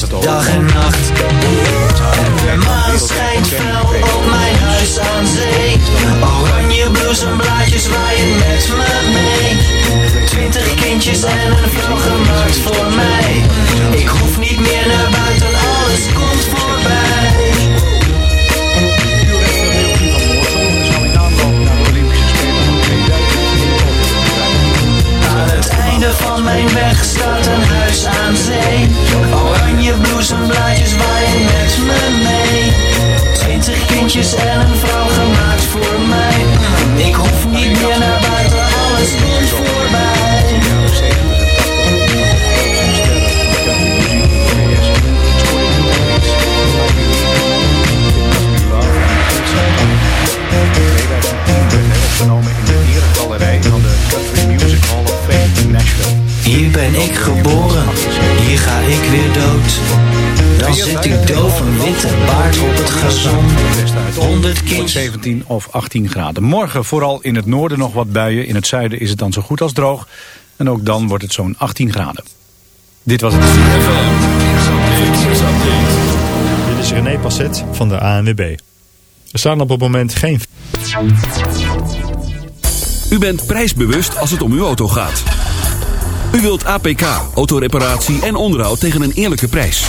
lang feest, dag en nacht. En 100 kindjes. 17 of 18 graden. Morgen vooral in het noorden nog wat buien. In het zuiden is het dan zo goed als droog. En ook dan wordt het zo'n 18 graden. Dit was het. Dit is René Passet van de ANWB. Er staan op het moment geen... U bent prijsbewust als het om uw auto gaat. U wilt APK, autoreparatie en onderhoud tegen een eerlijke prijs.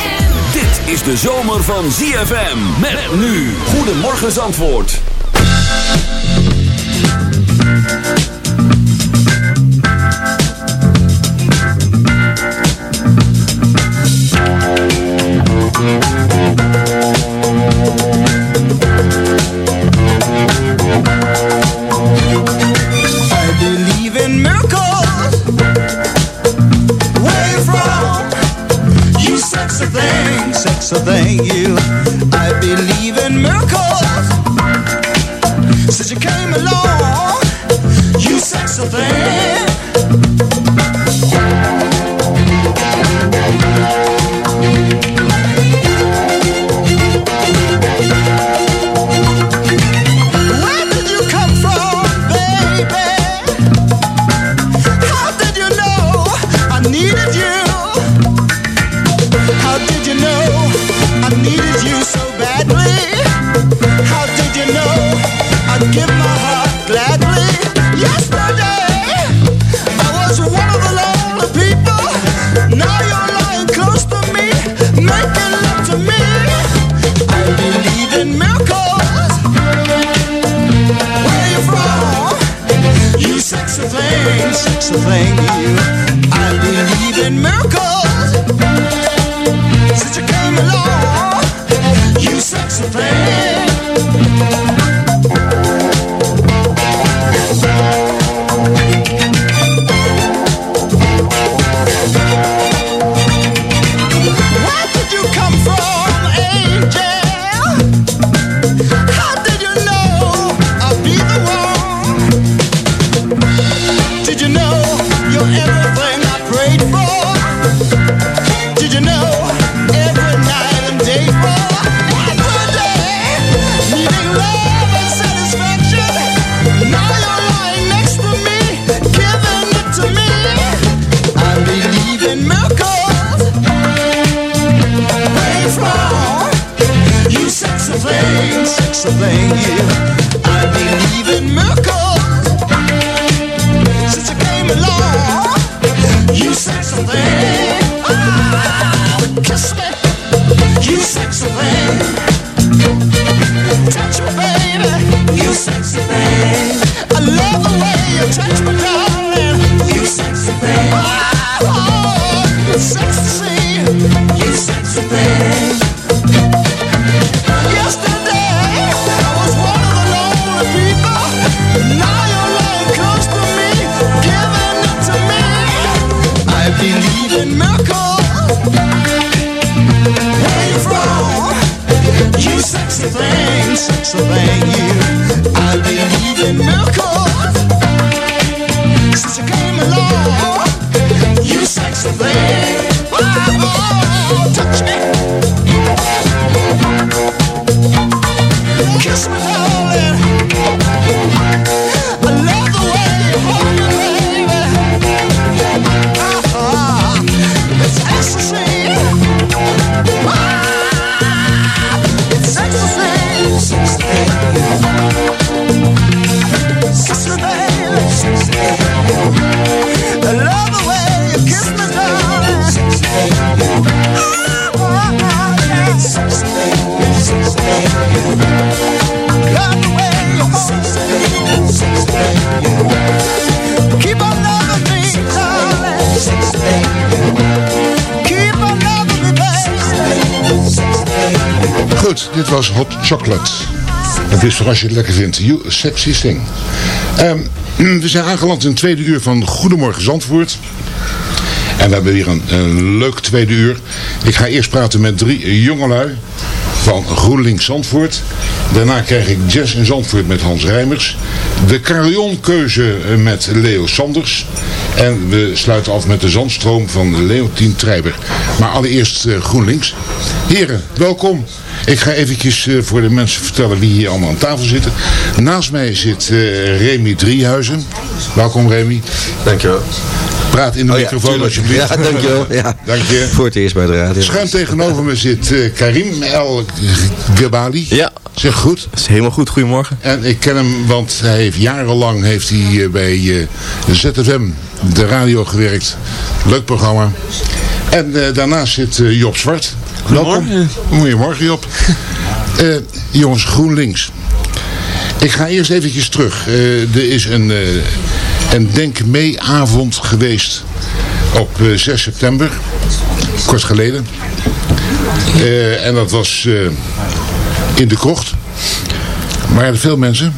Is de zomer van ZFM. Met nu. Goedemorgen Zandvoort. Thing, sexy thing, yeah. I believe in miracles. Chocolate. Het is voor als je het lekker vindt. You sexy thing. Ehm, we zijn aangeland in het tweede uur van Goedemorgen Zandvoort. En we hebben weer een leuk tweede uur. Ik ga eerst praten met drie jongelui van GroenLinks Zandvoort. Daarna krijg ik Jazz in Zandvoort met Hans Rijmers. De carillon-keuze eh, met Leo Sanders. En we sluiten af met de zandstroom van Leontien Treiber. Maar allereerst eh, GroenLinks. Heren, welkom. Ik ga eventjes eh, voor de mensen vertellen wie hier allemaal aan tafel zitten. Naast mij zit Remy Driehuizen. Welkom Remy. Dankjewel. Praat in de Oh microfoon alsjeblieft. Ja, dankjewel. Ja. Dank je. Voor het eerst bij de radio. Schuin tegenover me zit eh, Karim El Gabali. Ja, Zeg goed. is helemaal goed. Goedemorgen. En ik ken hem, want hij heeft jarenlang heeft hij, eh, bij eh, ZFM, de radio gewerkt. Leuk programma. En eh, daarnaast zit eh, Job Zwart. Welkom. Goedemorgen Job. Eh, jongens, GroenLinks. Ik ga eerst eventjes terug. Eh, er is een, eh, een denk mee avond geweest op eh, 6 september. Kort geleden. Eh, en dat was eh, in de krocht. Maar er veel mensen.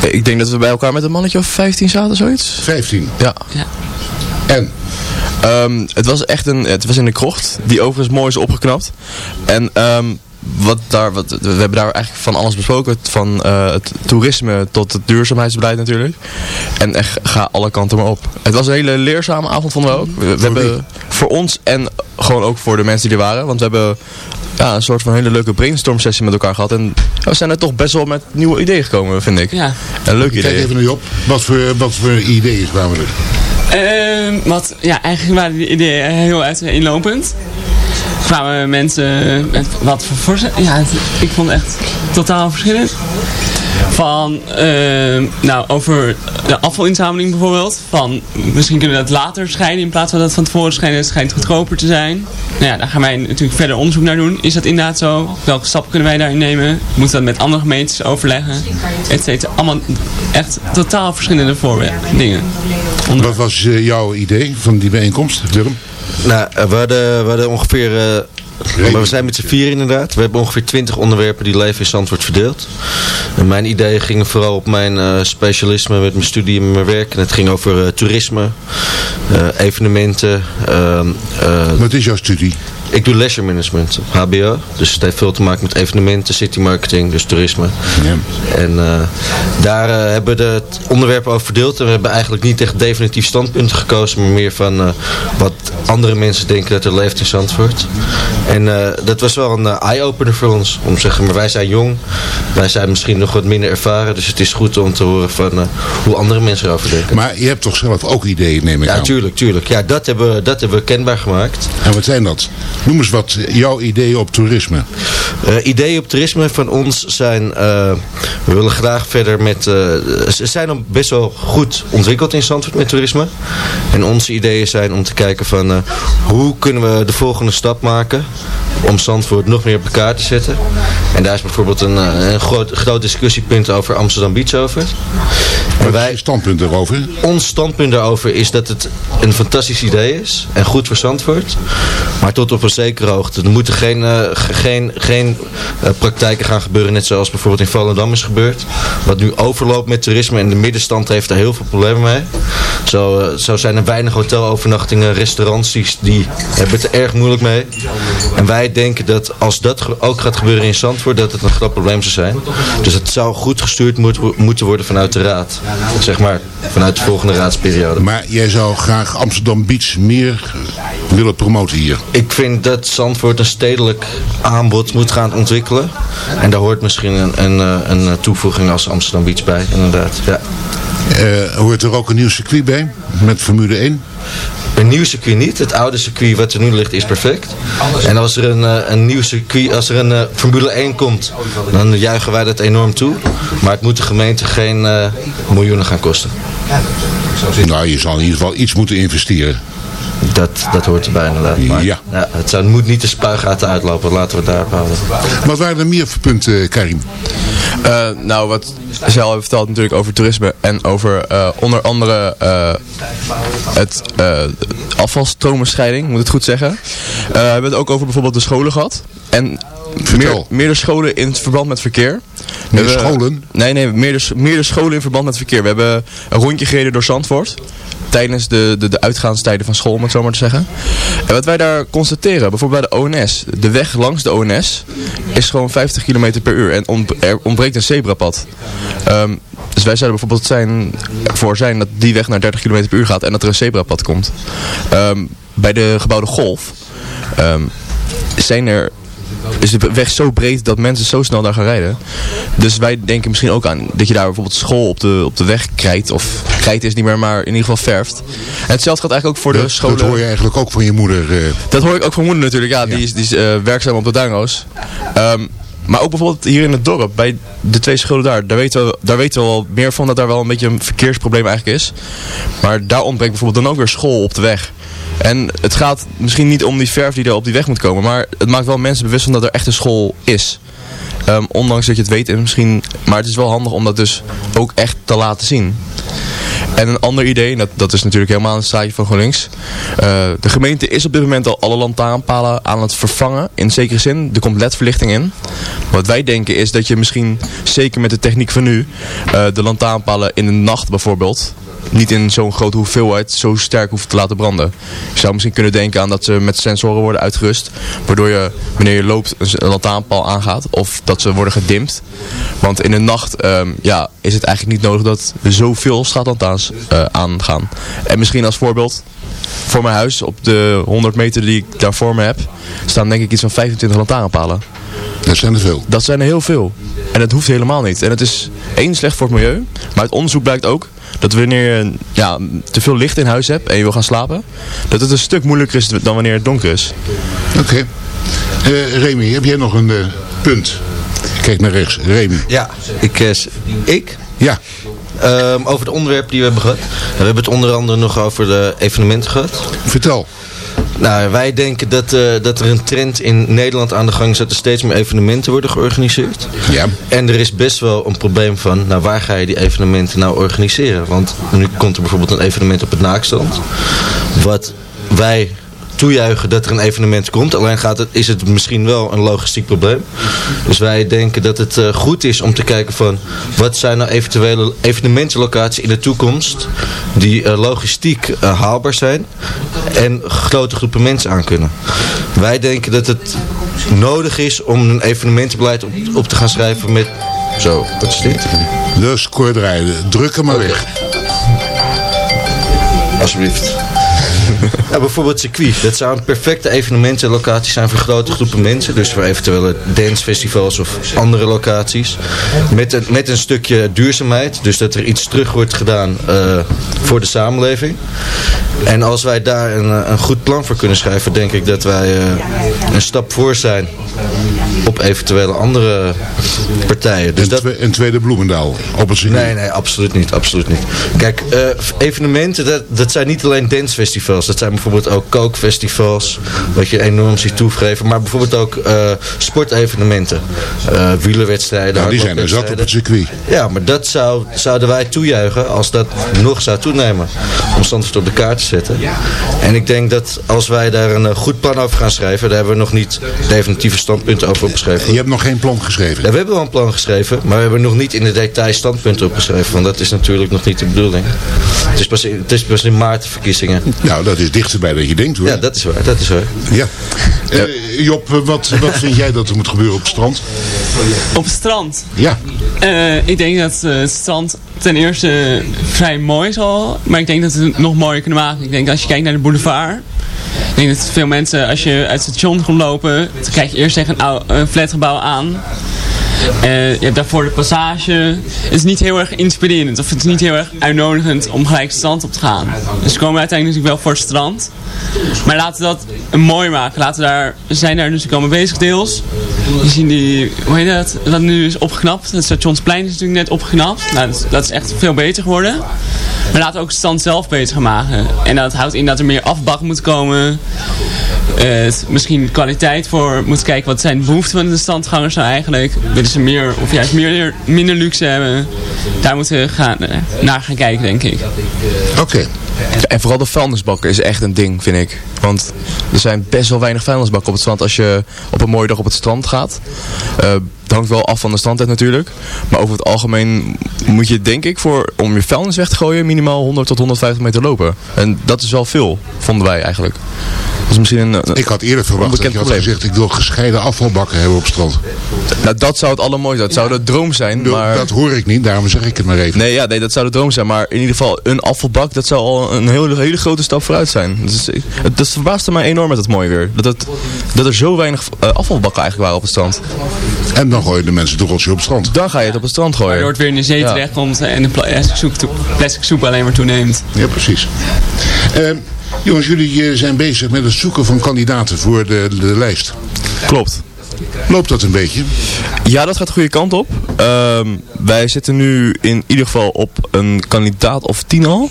Ik denk dat we bij elkaar met een mannetje of 15 zaten, zoiets. 15. Ja. En? Ehm, het was echt een, het was in de krocht, die overigens mooi is opgeknapt. En ehm, wat daar, wat, we hebben daar eigenlijk van alles besproken. Van eh, het toerisme tot het duurzaamheidsbeleid natuurlijk. En echt, ga alle kanten maar op. Het was een hele leerzame avond vonden we ook. We, we hebben voor ons en gewoon ook voor de mensen die er waren. Want we hebben ja, een soort van hele leuke brainstorm sessie met elkaar gehad. En we zijn er toch best wel met nieuwe ideeën gekomen, vind ik. Ja. En leuke Kijk ideeën. even naar Job. Wat voor, wat voor ideeën kwamen er? Ehm, wat, ja, eigenlijk waren die ideeën heel uiteenlopend. Kwamen mensen met wat voor voorstellen. Ja, het- ik vond het echt totaal verschillend. Van, ehm, nou, over de afvalinzameling bijvoorbeeld. Van, misschien kunnen we dat later scheiden in plaats van dat van tevoren scheiden. Het schijnt goedkoper te zijn. Nou ja, daar gaan wij natuurlijk verder onderzoek naar doen. Is dat inderdaad zo? Welke stappen kunnen wij daarin nemen? Moeten we dat met andere gemeentes overleggen? Et cetera. Allemaal echt totaal verschillende dingen. Wat was eh, jouw idee van die bijeenkomst, Willem? Nou, eh, we hadden, we hadden ongeveer... eh, maar we zijn met z'n vier inderdaad. We hebben ongeveer twintig onderwerpen die leven in Zandvoort verdeeld. En mijn ideeën gingen vooral op mijn eh, specialisme met mijn studie en mijn werk. En het ging over toerisme, evenementen. ehm, eh, Wat is jouw studie? Ik doe leisure management, HBO. Dus het heeft veel te maken met evenementen, city marketing, dus toerisme. En eh, daar eh, hebben we het onderwerp over verdeeld. En we hebben eigenlijk niet echt definitief standpunten gekozen, maar meer van eh, wat andere mensen denken dat er leeft in Zandvoort. En dat was wel een eye-opener voor ons. Om te zeggen, maar wij zijn jong, wij zijn misschien nog wat minder ervaren. Dus het is goed om te horen van hoe andere mensen erover denken. Maar je hebt toch zelf ook ideeën, neem ik Ja, aan. tuurlijk, tuurlijk. Ja, dat hebben, we- dat hebben we kenbaar gemaakt. En wat zijn dat? Noem eens wat jouw ideeën op toerisme. Eh, ideeën op toerisme van ons zijn, eh, we willen graag verder met, eh, ze zijn al best wel goed ontwikkeld in Zandvoort met toerisme. En onze ideeën zijn om te kijken van hoe kunnen we de volgende stap maken om Zandvoort nog meer op elkaar te zetten. En daar is bijvoorbeeld een, een groot, groot discussiepunt over Amsterdam Beach over. En wij, standpunt daarover? Ons standpunt daarover is dat het een fantastisch idee is en goed voor Zandvoort. Maar tot op een zekere hoogte. Er moeten geen, eh, ge- geen, geen eh, praktijken gaan gebeuren, net zoals bijvoorbeeld in Volendam is gebeurd. Wat nu overloopt met toerisme en de middenstand heeft daar heel veel problemen mee. Zo, eh, zo zijn er weinig hotelovernachtingen, restaurants die, hebben het er erg moeilijk mee. En wij denken dat als dat ook gaat gebeuren in Zandvoort, dat het een groot probleem zou zijn. Dus het zou goed gestuurd moet, moeten worden vanuit de raad. Zeg maar, vanuit de volgende raadsperiode. Maar jij zou graag Amsterdam Beach meer willen promoten hier. Ik vind dat Zandvoort een stedelijk aanbod moet gaan ontwikkelen. En daar hoort misschien een, een, eh, een, toevoeging als Amsterdam Beach bij, inderdaad. Ja. Eh, hoort er ook een nieuw circuit bij? Met Formule 1? Een nieuw circuit niet. Het oude circuit wat er nu ligt is perfect. En als er een, eh, een nieuw circuit, als er een Formule 1 komt, dan juichen wij dat enorm toe. Maar het moet de gemeente geen miljoenen gaan kosten. Nou, je zal in ieder geval iets moeten investeren. Dat, dat hoort erbij inderdaad. Maar, Ja. het zou, moet niet de spuigaten uitlopen, laten we het daarop houden. Wat waren er meer voor punten, Karim? Eh, nou, wat zij al hebben verteld natuurlijk over toerisme en over eh, onder andere eh, het uh, afvalstromenscheiding, moet ik het goed zeggen. Eh, we hebben het ook over bijvoorbeeld de scholen gehad. En meer, meerdere scholen in verband met verkeer. Meer scholen? Nee, nee, meerdere, meerdere scholen in verband met verkeer. We hebben een rondje gereden door Zandvoort. Tijdens de, de, de uitgaanstijden van school, om het zo maar te zeggen. En wat wij daar constateren, bijvoorbeeld bij de ONS. De weg langs de ONS is gewoon 50 km per uur. En ont- er ontbreekt een zebrapad. Ehm, dus wij zouden bijvoorbeeld zijn, ervoor zijn dat die weg naar 30 km per uur gaat. En dat er een zebrapad komt. Ehm, bij de gebouwde golf ehm, zijn er is de weg zo breed dat mensen zo snel daar gaan rijden. Dus wij denken misschien ook aan dat je daar bijvoorbeeld school op de, op de weg krijgt. Of krijgt is niet meer, maar in ieder geval verft. En hetzelfde gaat eigenlijk ook voor de Dat, scholen. dat hoor je eigenlijk ook van je moeder. eh. Dat hoor ik ook van moeder natuurlijk. Ja, die is, die is eh, werkzaam op de Duinroos. Ehm, maar ook bijvoorbeeld hier in het dorp, bij de twee scholen daar. Daar weten, we, daar weten we al meer van dat daar wel een beetje een verkeersprobleem eigenlijk is. Maar daar ontbreekt bijvoorbeeld dan ook weer school op de weg. En het gaat misschien niet om die verf die er op die weg moet komen. Maar het maakt wel mensen bewust van dat er echt een school is. Ehm, ondanks dat je het weet en misschien... Maar het is wel handig om dat dus ook echt te laten zien. En een ander idee, dat, dat is natuurlijk helemaal een zaadje van GroenLinks. Eh, de gemeente is op dit moment al alle lantaarnpalen aan het vervangen. In zekere zin, er komt ledverlichting in. Wat wij denken is dat je misschien, zeker met de techniek van nu, eh, de lantaarnpalen in de nacht bijvoorbeeld, niet in zo'n grote hoeveelheid zo sterk hoeft te laten branden. Je zou misschien kunnen denken aan dat ze met sensoren worden uitgerust. Waardoor je, wanneer je loopt, een lantaarnpaal aangaat. Of dat ze worden gedimd. Want in de nacht ehm, ja, is het eigenlijk niet nodig dat zoveel straatlantaarns eh, aangaan. En misschien als voorbeeld, voor mijn huis, op de 100 meter die ik daar voor me heb, staan denk ik iets van 25 lantaarnpalen. Dat zijn er veel. Dat zijn er heel veel. En dat hoeft helemaal niet. En het is één slecht voor het milieu. Maar uit onderzoek blijkt ook dat wanneer je ja, te veel licht in huis hebt en je wil gaan slapen, dat het een stuk moeilijker is dan wanneer het donker is. Oké. Eh, Remy, heb jij nog een eh, punt? Kijk naar rechts. Remy. Ja, ik... ik? Ja. Ehm, over de onderwerpen die we hebben gehad. We hebben het onder andere nog over de evenementen gehad. Vertel. Nou, wij denken dat, eh, dat er een trend in Nederland aan de gang is dat er steeds meer evenementen worden georganiseerd. Ja. En er is best wel een probleem van, nou waar ga je die evenementen nou organiseren? Want nu komt er bijvoorbeeld een evenement op het naakstand. Wat wij toejuichen dat er een evenement komt. Alleen gaat het, is het misschien wel een logistiek probleem. Dus wij denken dat het eh, goed is om te kijken van... wat zijn nou eventuele evenementenlocaties in de toekomst... die eh, logistiek eh, haalbaar zijn. en grote groepen mensen aan kunnen. Wij denken dat het nodig is om een evenementenbeleid op, op te gaan schrijven met... Zo, wat is dit? Dus koordrijden, druk hem maar weg. Alsjeblieft. Bijvoorbeeld circuit. Dat zou een perfecte evenementenlocatie zijn voor grote groepen mensen. Dus voor eventuele dancefestivals of andere locaties. Met een, met een stukje duurzaamheid. Dus dat er iets terug wordt gedaan eh, voor de samenleving. En als wij daar een, eh, een goed plan voor kunnen schrijven, denk ik dat wij eh, een stap voor zijn op eventuele andere partijen. Dus Een, dat, een tweede Bloemendaal op het circuit. Nee, nee, absoluut niet. Absoluut niet. Kijk, evenementen, dat, dat zijn niet alleen dancefestivals. Dat zijn bijvoorbeeld ook kookfestivals, wat je enorm ziet toegeven. Maar bijvoorbeeld ook eh, sportevenementen. eh wielerwedstrijden, Nou, die zijn er zat op het circuit. Ja, maar dat zou, zouden wij toejuichen als dat nog zou toenemen. Om Zandvoort op de kaart te zetten. En ik denk dat als wij daar een eh, goed plan over gaan schrijven... daar hebben we nog niet definitieve standpunten over opgeschreven. Je hebt nog geen plan geschreven. Ja, we hebben wel een plan geschreven, maar we hebben nog niet in de detail standpunten opgeschreven. Want dat is natuurlijk nog niet de bedoeling. Het is pas in, het is pas in maart de verkiezingen. Nou, dat is dichterbij dat je denkt hoor. Ja, dat is waar. Dat is waar. Ja. Eh, Job, wat, wat vind jij dat er moet gebeuren op het strand? Op het strand. Ja. Eh, ik denk dat het strand ten eerste vrij mooi is al. Maar ik denk dat we het nog mooier kunnen maken. Ik denk als je kijkt naar de boulevard. Ik denk dat veel mensen, als je uit het station komt lopen, dan krijg je eerst tegen een, flatgebouw aan. Eh, je hebt daarvoor de passage. Het is niet heel erg inspirerend of het is niet heel erg uitnodigend om gelijk strand op te gaan. Dus we komen uiteindelijk natuurlijk wel voor het strand. Maar laten we dat mooi maken. Laten we daar, zijn daar dus komen bezig deels. Je ziet die, hoe heet dat, wat nu is opgeknapt. Het stationsplein is natuurlijk net opgeknapt. Nou, dat, is- dat echt veel beter geworden. Maar laten we ook het strand zelf beter maken. En dat houdt in dat er meer afbak moet komen. Eh, misschien kwaliteit voor moeten kijken wat zijn de behoeften van de standgangers nou eigenlijk. Willen ze meer of juist meer, minder luxe hebben. Daar moeten we gaan, eh, naar gaan kijken denk ik. Oké. En vooral de vuilnisbakken is echt een ding, vind ik. Want er zijn best wel weinig vuilnisbakken op het strand als je op een mooie dag op het strand gaat. Eh, het hangt wel af van de strandtijd natuurlijk. Maar over het algemeen moet je denk ik voor, om je vuilnis weg te gooien minimaal 100 tot 150 meter lopen. En dat is wel veel, vonden wij eigenlijk. Is misschien een, een Ik had eerder verwacht dat je had probleem. gezegd... ik wil gescheiden afvalbakken hebben op het strand. Nou, dat zou het allermooiste zijn. Dat zou de droom zijn. Dat- Maar... Dat hoor ik niet, daarom zeg ik het maar even. Nee, ja, nee, dat zou de droom zijn. Maar in ieder geval, een afvalbak, dat zou al een hele, hele grote stap vooruit zijn. Dus, het, dat verbaasde mij enorm met het mooie weer. Dat, het, dat er zo weinig eh, afvalbakken eigenlijk waren op het strand. En dan gooien de mensen de rotje op het strand. Dan ga je het op het strand gooien. Waardoor het weer in de zee Ja. terechtkomt en de plastic soep, plastic soep alleen maar toeneemt. Ja, precies. Eh, jongens, jullie eh, zijn bezig met het zoeken van kandidaten voor de, de lijst. Klopt. Loopt dat een beetje? Ja, dat gaat de goede kant op. Ehm, wij zitten nu in ieder geval op een kandidaat of tien al.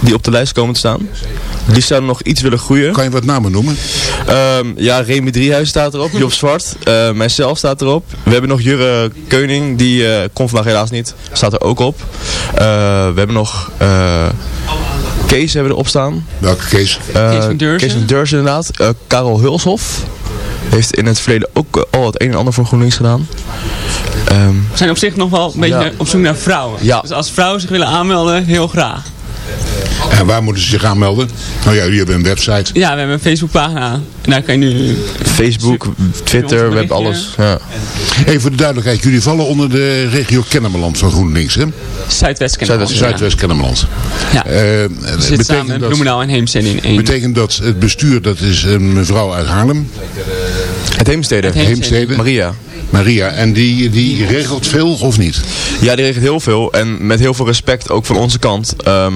Die op de lijst komen te staan. Die zouden nog iets willen groeien. Kan je wat namen noemen? Ehm, ja, Remy Driehuis staat erop. Job Zwart. eh, mijzelf staat erop. We hebben nog Jurre Keuning. Die eh komt vandaag helaas niet. Staat er ook op. Eh, we hebben nog... eh, Kees hebben we erop staan. Welke Kees? Kees van Deurzen. Kees van Deurzen inderdaad. Eh, Karel Hulshof. Heeft in het verleden ook eh, al het een en ander voor GroenLinks gedaan. Ehm, We zijn op zich nog wel een beetje Ja. op zoek naar vrouwen. Ja. Dus als vrouwen zich willen aanmelden, heel graag. En waar moeten ze zich aanmelden? Nou ja, jullie hebben een website. Ja, we hebben een Facebookpagina. En daar kan je nu... Facebook, Twitter, we hebben alles. Ja. Even voor de duidelijkheid, jullie vallen onder de regio Kennemerland van GroenLinks, hè? Zuidwest kennen. Zuidwest, Zuidwest-Kennemerland. Ja. We zitten samen betekent, met dat, Bloemendaal en Heemstede in één. betekent dat het bestuur, dat is een mevrouw uit Haarlem, Het Heemstede. Het Heemstede. Heemstede, Maria. Maria. En die, die regelt veel of niet? Ja, die regelt heel veel. En met heel veel respect ook van onze kant. Ehm,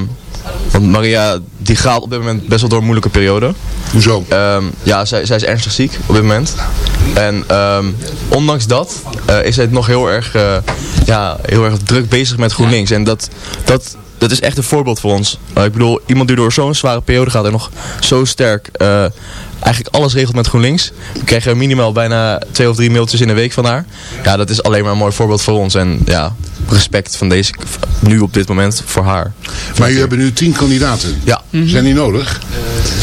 want Maria, die gaat op dit moment best wel door een moeilijke periode. Hoezo? Ehm, ja, zij, zij is ernstig ziek op dit moment. En ehm, ondanks dat eh, is zij nog heel erg, eh, ja, heel erg druk bezig met GroenLinks. En dat, dat, dat is echt een voorbeeld voor ons. Ik bedoel, iemand die door zo'n zware periode gaat en nog zo sterk eh, eigenlijk alles regelt met GroenLinks. We krijgen minimaal bijna twee of drie mailtjes in de week van haar. Ja, dat is alleen maar een mooi voorbeeld voor ons. En ja, respect van deze, nu op dit moment voor haar. Maar jullie hebben nu tien kandidaten. Ja. Zijn die nodig?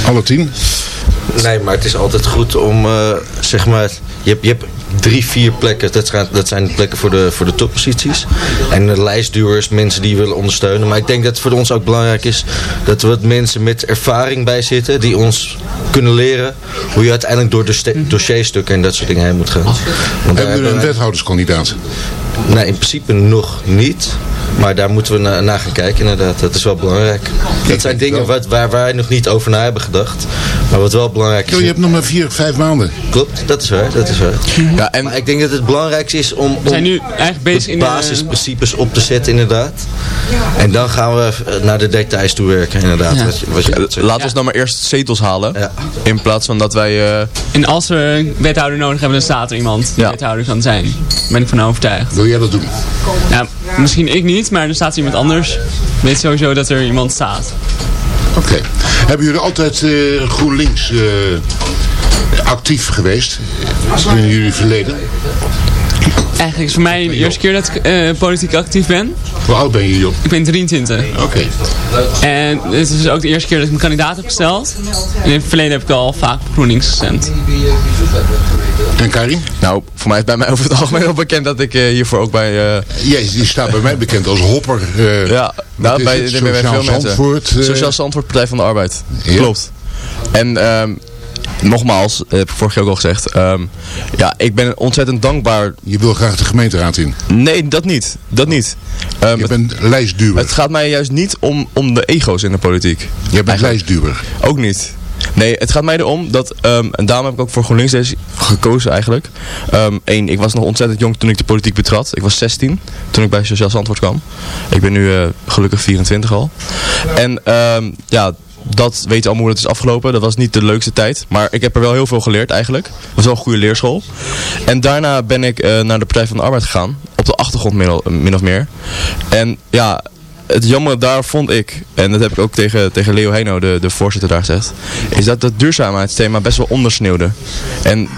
Alle tien? Nee, maar het is altijd goed om, eh, zeg maar, je hebt, je hebt drie, vier plekken. Dat zijn, dat zijn de plekken voor de, voor de topposities. En de lijstduwers, mensen die willen ondersteunen. Maar ik denk dat het voor ons ook belangrijk is dat er wat mensen met ervaring bij zitten. Die ons kunnen leren hoe je uiteindelijk door de dossierstukken en dat soort dingen heen moet gaan. Want Hebben we een wethouderskandidaat? Nee, in principe nog niet. Maar daar moeten we na- naar gaan kijken inderdaad. Dat is wel belangrijk. Dat zijn dingen wat, waar wij nog niet over na hebben gedacht. Maar wat wel belangrijk is. je hebt nog maar vier, vijf maanden. Klopt, dat is waar. Dat is waar. Ja, en Maar ik denk dat het belangrijkste is om, om We zijn nu eigenlijk bezig de in de... basisprincipes op te zetten inderdaad. En dan gaan we naar de details toe werken inderdaad. Ja. Wat je, wat je laten we ons nou maar eerst zetels halen. Ja. In plaats van dat wij... eh, En als we een wethouder nodig hebben, dan staat er iemand die wethouder kan zijn. Daar ben ik van overtuigd. Wil jij dat doen? Ja, misschien ik niet, maar er staat iemand anders. Weet sowieso dat er iemand staat. Oké. Hebben jullie altijd eh, GroenLinks eh, actief geweest in jullie verleden? Eigenlijk is voor mij de eerste keer dat ik eh, politiek actief ben. Hoe oud ben je, Job? Ik ben 23. Oké. En het is ook de eerste keer dat ik mijn kandidaat heb gesteld. En in het verleden heb ik al vaak op GroenLinks gestemd. En Karin? nou, voor mij is bij mij over het algemeen wel bekend dat ik eh, hiervoor ook bij... eh, Jij die staat bij mij bekend als hopper. eh, ja, nou, bij, bij, bij Sociaal veel mensen. Zandvoort, Sociaal Zandvoort, Partij van de Arbeid. Ja. Klopt. En ehm, nogmaals, eh, heb ik vorig jaar ook al gezegd. ehm, ja, ik ben ontzettend dankbaar. Je wil graag de gemeenteraad in. Nee, dat niet. Dat niet. Ehm, Je bent lijstduwer. het gaat mij juist niet om, om de ego's in de politiek. Je bent Eigenlijk. lijstduwer. Ook niet. Nee, het gaat mij erom dat, ehm, en daarom heb ik ook voor GroenLinks deze gekozen eigenlijk. Eén, ik was nog ontzettend jong toen ik de politiek betrad. Ik was 16 toen ik bij Sociaal Zandvoort kwam. Ik ben nu eh, gelukkig 24 al. En ja, dat weet je allemaal hoe het is afgelopen. Dat was niet de leukste tijd. Maar ik heb er wel heel veel geleerd eigenlijk. Het was wel een goede leerschool. En daarna ben ik eh, naar de Partij van de Arbeid gegaan. Op de achtergrond min, of meer. En ja, het jammer daar vond ik, en dat heb ik ook tegen, tegen Leo Heino, de, de voorzitter daar gezegd, is dat het duurzaamheidsthema best wel ondersneeuwde. En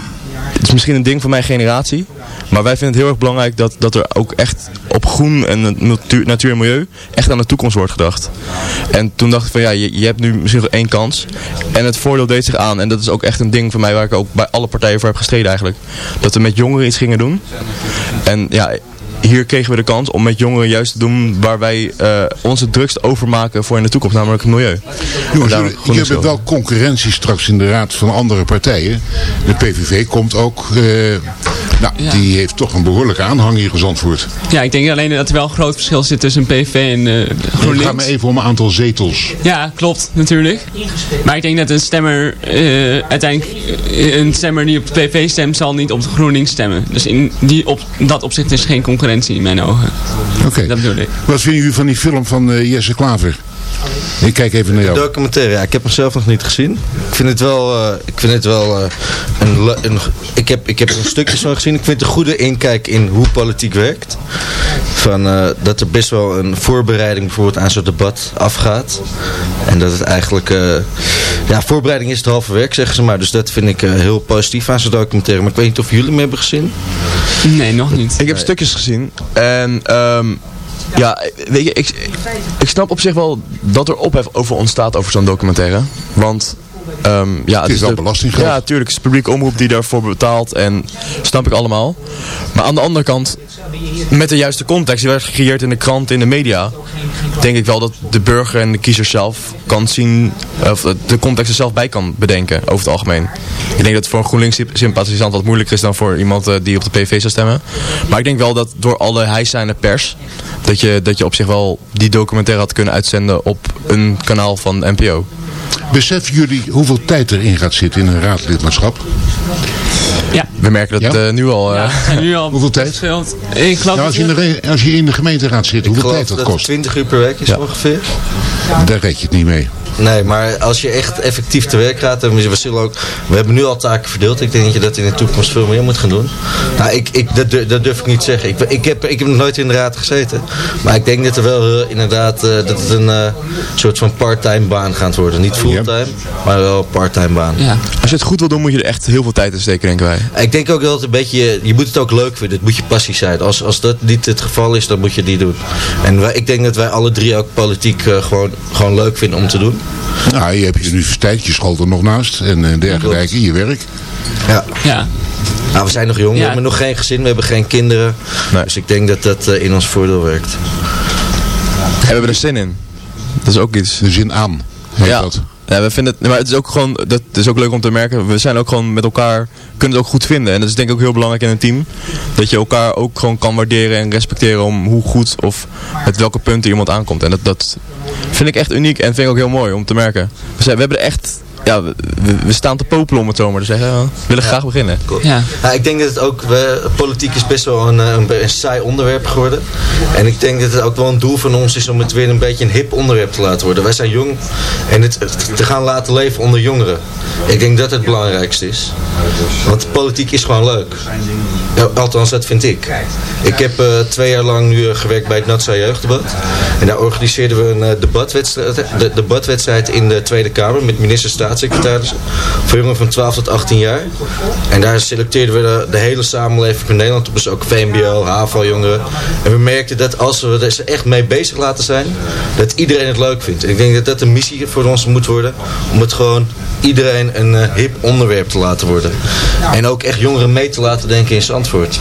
het is misschien een ding van mijn generatie, maar wij vinden het heel erg belangrijk dat, dat er ook echt op groen en natuur, natuur en milieu echt aan de toekomst wordt gedacht. En toen dacht ik van ja, je, je hebt nu misschien nog één kans. En het voordeel deed zich aan. En dat is ook echt een ding van mij waar ik ook bij alle partijen voor heb gestreden eigenlijk. Dat we met jongeren iets gingen doen. En ja, hier kregen we de kans om met jongeren juist te doen waar wij eh, onze drukst overmaken voor in de toekomst, namelijk het milieu. Jongens, jullie, je GroenLinks hebt wel concurrentie straks in de raad van andere partijen. De PVV komt ook. eh, nou, Ja. die heeft toch een behoorlijke aanhang hier in Zandvoort. Ja, ik denk alleen dat er wel een groot verschil zit tussen PV en eh Het gaat GroenLinks. me even om een aantal zetels. Ja, klopt, natuurlijk. Maar ik denk dat een stemmer, eh, uiteindelijk, een stemmer die op de PV stemt, zal niet op de GroenLinks stemmen. Dus in die op, dat opzicht is geen concurrentie in mijn ogen. Oké. Dat bedoel ik. Wat vinden jullie van die film van eh, Jesse Klaver? Ik kijk even naar jou. Documentaire, ja, ik heb hem zelf nog niet gezien. Ik vind het wel, eh, ik vind het wel eh, een, een, ik heb, ik heb er een stukjes van gezien. Ik vind het een goede inkijk in hoe politiek werkt. Van, eh, dat er best wel een voorbereiding bijvoorbeeld aan zo'n debat afgaat. En dat het eigenlijk, eh, ja, voorbereiding is het halve werk zeggen ze maar. Dus dat vind ik eh, heel positief aan zo'n documentaire. Maar ik weet niet of jullie hem hebben gezien. Nee, nog niet. Ik heb stukjes gezien en ehm, ja, weet je, ik, ik snap op zich wel dat er ophef over ontstaat over zo'n documentaire. Want ehm, ja, Het is wel belastinggeld. Ja, tuurlijk. Het is publieke omroep die daarvoor betaalt en snap ik allemaal. Maar aan de andere kant, met de juiste context, die werd gecreëerd in de krant, in de media, denk ik wel dat de burger en de kiezer zelf kan zien, of de context er zelf bij kan bedenken, over het algemeen. Ik denk dat voor een GroenLinks sympathisant wat moeilijker is dan voor iemand eh, die op de PV zou stemmen. Maar ik denk wel dat door alle hijszijnde pers, dat je, dat je op zich wel die documentaire had kunnen uitzenden op een kanaal van NPO. Beseffen jullie hoeveel tijd erin gaat zitten in een raadlidmaatschap? We merken dat Ja? eh, nu al. eh, Ja, zijn nu al Hoeveel tijd? Ik geloof Nou, als, je in de, re- als je in de gemeenteraad zit, Ik hoeveel tijd dat dat kost? 20 uur per week is Ja. ongeveer. Daar red je het niet mee. Nee, maar als je echt effectief te werk gaat, en we, zullen ook, we hebben nu al taken verdeeld. Ik denk dat je dat in de toekomst veel meer moet gaan doen. Nou, ik, ik, dat, durf, dat durf ik niet te zeggen. Ik, ik, heb, ik heb nog nooit in de raad gezeten. Maar ik denk dat er wel eh, inderdaad eh, dat het een eh, soort van parttime baan gaat worden. Niet fulltime, maar wel een parttime baan. Ja. als je het goed wil doen, moet je er echt heel veel tijd in steken, denken wij. Ik denk ook dat het een beetje, je moet het ook leuk vinden. Het moet je passie zijn. Als, als dat niet het geval is, dan moet je die doen. En wij, ik denk dat wij alle drie ook politiek eh, gewoon, gewoon leuk vinden om te doen. Nou, je hebt je universiteit, je school er nog naast en eh, dergelijke, je werk. Ja. ja. Nou, we zijn nog jong, we hebben nog geen gezin, we hebben geen kinderen. Dus ik denk dat dat eh, in ons voordeel werkt. En we hebben er zin in. Dat is ook iets. De zin aan. heet Ja. dat. Ja, we vinden het, maar het is ook gewoon, dat is ook leuk om te merken, we zijn ook gewoon met elkaar, kunnen het ook goed vinden. En dat is denk ik ook heel belangrijk in een team. Dat je elkaar ook gewoon kan waarderen en respecteren om hoe goed of met welke punten iemand aankomt. En dat, dat vind ik echt uniek en vind ik ook heel mooi om te merken. We, zijn, we hebben echt, ja, we, staan te popelen om het zo maar te zeggen. We willen graag beginnen. Ja. Ja, ik denk dat het ook, we, politiek is best wel een, een, een saai onderwerp geworden. En ik denk dat het ook wel een doel van ons is om het weer een beetje een hip onderwerp te laten worden. Wij zijn jong en het, het te gaan laten leven onder jongeren. Ik denk dat het belangrijkste is. Want politiek is gewoon leuk. Ja, althans, dat vind ik. Ik heb eh, twee jaar lang nu eh, gewerkt bij het Nationaal Jeugddebat. En daar organiseerden we een eh, debatwedstrijd, de, debatwedstrijd in de Tweede Kamer met minister-staatssecretaris voor jongeren van 12 tot 18 jaar. En daar selecteerden we de, de hele samenleving van Nederland op, dus ook VMBO, HAVO-jongeren. En we merkten dat als we er echt mee bezig laten zijn, dat iedereen het leuk vindt. En ik denk dat dat een missie voor ons moet worden, om het gewoon iedereen een eh, hip onderwerp te laten worden. En ook echt jongeren mee te laten denken in Zandvoort.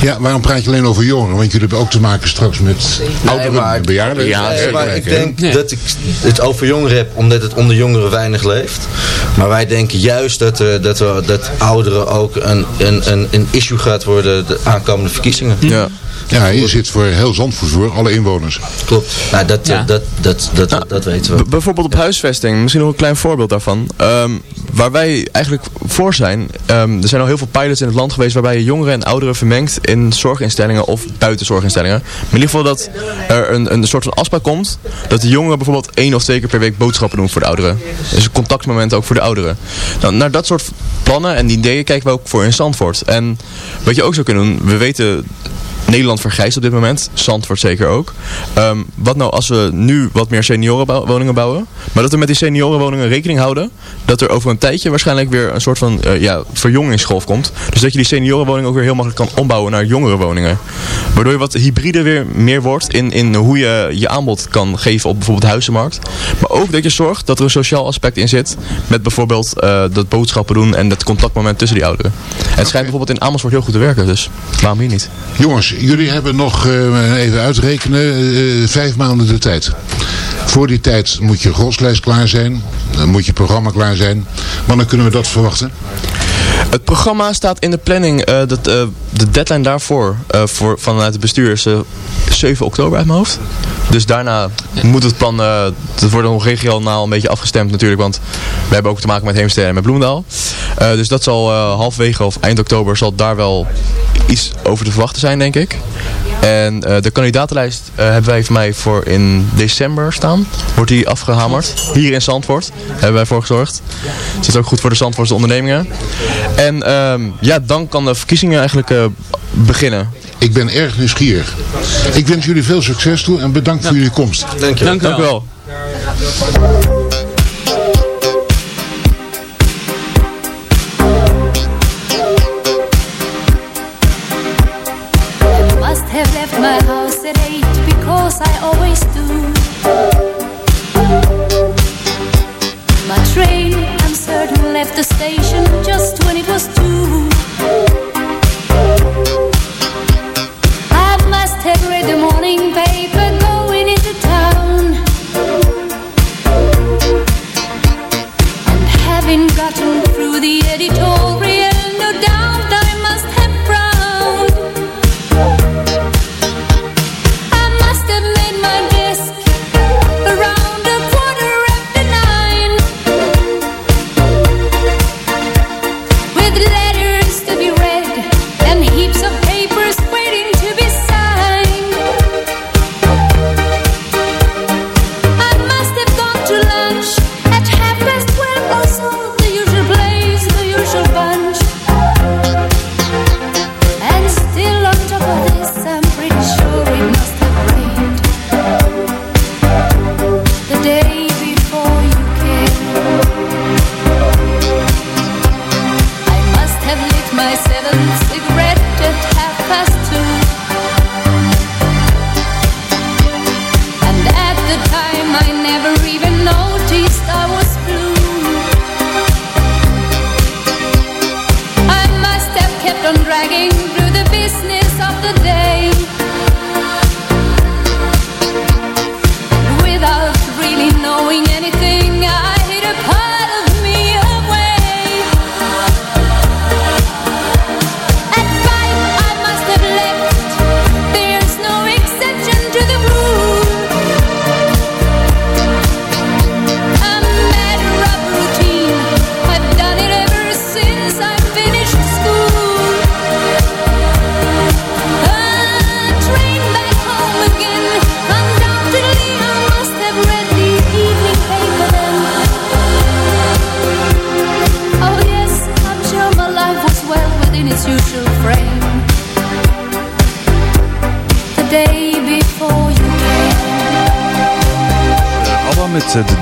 Ja, waarom praat je alleen over jongeren? Want jullie hebben ook te maken straks met ouderen, en bejaarden. Nee, maar ik denk dat ik het over jongeren heb omdat het onder jongeren weinig leeft. Maar wij denken juist dat, eh, dat, dat ouderen ook een, een, een, een issue gaat worden de aankomende verkiezingen. Ja. Ja, je zit voor heel Zandvoort voor, alle inwoners. Klopt. Nou, dat, Ja. eh, dat, dat, dat, dat weten we. Bijvoorbeeld op huisvesting, misschien nog een klein voorbeeld daarvan. Ehm, waar wij eigenlijk voor zijn, ehm, er zijn al heel veel pilots in het land geweest waarbij je jongeren en ouderen vermengt in zorginstellingen of buiten zorginstellingen. Maar in ieder geval dat er een, een soort van afspraak komt dat de jongeren bijvoorbeeld één of twee keer per week boodschappen doen voor de ouderen. Dus een contactmoment ook voor de ouderen. Nou, naar dat soort plannen en ideeën kijken we ook voor in Zandvoort. En wat je ook zou kunnen doen, we weten Nederland vergrijst op dit moment. Zandvoort zeker ook. Ehm, wat nou als we nu wat meer seniorenwoningen bouwen. Maar dat we met die seniorenwoningen rekening houden. Dat er over een tijdje waarschijnlijk weer een soort van eh, ja, verjongingsgolf komt. Dus dat je die seniorenwoningen ook weer heel makkelijk kan ombouwen naar jongere woningen. Waardoor je wat hybride weer meer wordt in, in hoe je je aanbod kan geven op bijvoorbeeld de huizenmarkt. Maar ook dat je zorgt dat er een sociaal aspect in zit. Met bijvoorbeeld eh, dat boodschappen doen en dat contactmoment tussen die ouderen. En het schijnt bijvoorbeeld in Amersfoort heel goed te werken. Dus waarom hier niet? Jongens, jullie hebben nog, eh, even uitrekenen, eh, vijf maanden de tijd. Voor die tijd moet je godslijst klaar zijn. Dan moet je programma klaar zijn. Wanneer kunnen we dat verwachten? Het programma staat in de planning. eh, dat, eh, de deadline daarvoor eh, voor, vanuit het bestuur is eh, 7 oktober uit mijn hoofd. Dus daarna moet het plan, dat wordt nog regionaal een beetje afgestemd natuurlijk. Want we hebben ook te maken met Heemstede en met Bloemendaal. Dus dat zal halfwege of eind oktober zal daar wel iets over te verwachten zijn denk ik. En de kandidatenlijst hebben wij voor mij voor in december staan. Wordt die afgehamerd. Hier in Zandvoort hebben wij voor gezorgd. Dus dat is ook goed voor de Zandvoortse ondernemingen. En ehm, ja, dan kan de verkiezingen eigenlijk eh, beginnen. Ik ben erg nieuwsgierig. Ik wens jullie veel succes toe en bedankt voor jullie komst. Dank je. Dank u Dank u wel.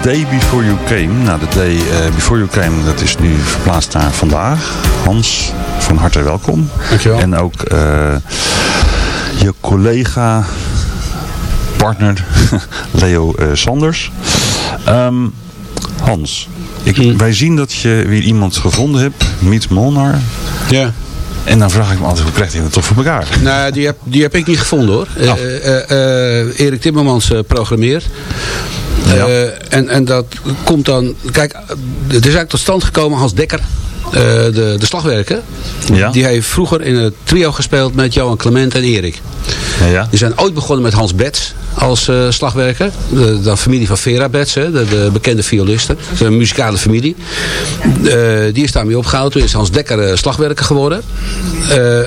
Day Before You Came. Nou, The Day eh, Before You Came, dat is nu verplaatst naar vandaag. Hans, van harte welkom. Dankjewel. En ook eh, je collega, partner, Leo eh, Sanders. Ehm, Hans, ik, Hm. wij zien dat je weer iemand gevonden hebt, Miet Molnar. Ja. En dan vraag ik me altijd, hoe krijgt hij dat toch voor elkaar? Nou, die heb, die heb ik niet gevonden hoor. Eh, Erik Timmermans eh, Eh, en, en dat komt dan... Kijk, het is eigenlijk tot stand gekomen. Hans Dekker, eh, de, de slagwerker. Ja. Die heeft vroeger in het trio gespeeld met Johan Clement en Erik. Ja. Die zijn ooit begonnen met Hans Bets als eh, slagwerker. De, de familie van Vera Bets, hè, de, de bekende violisten. Is een muzikale familie. Die is daarmee opgehouden. Toen is Hans Dekker slagwerker geworden.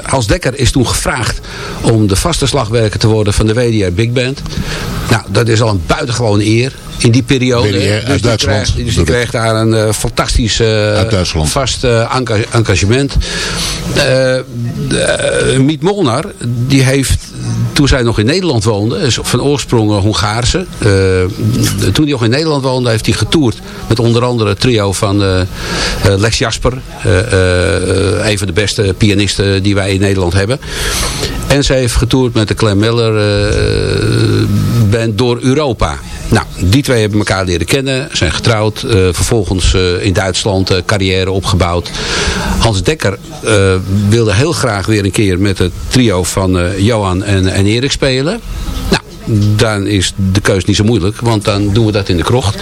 Hans Dekker is toen gevraagd om de vaste slagwerker te worden van de WDR Big Band. Nou, dat is al een buitengewone eer in die periode. Dus die krijgt, dus die daar een eh, fantastisch eh, vast enga- engagement. Miet Molnar, die heeft toen zij nog in Nederland woonde, is van oorsprong Hongaarse. toen hij nog in Nederland woonde, heeft hij getoerd met onder andere het trio van Lex Jasper. een van de beste pianisten die wij in Nederland hebben. En zij heeft getoerd met de Clem Miller band door Europa. Nou, die twee hebben elkaar leren kennen, zijn getrouwd. eh, vervolgens eh, in Duitsland eh, carrière opgebouwd. Hans Dekker wilde heel graag weer een keer met het trio van Johan en, en Erik spelen. Nou, dan is de keus niet zo moeilijk, want dan doen we dat in de krocht.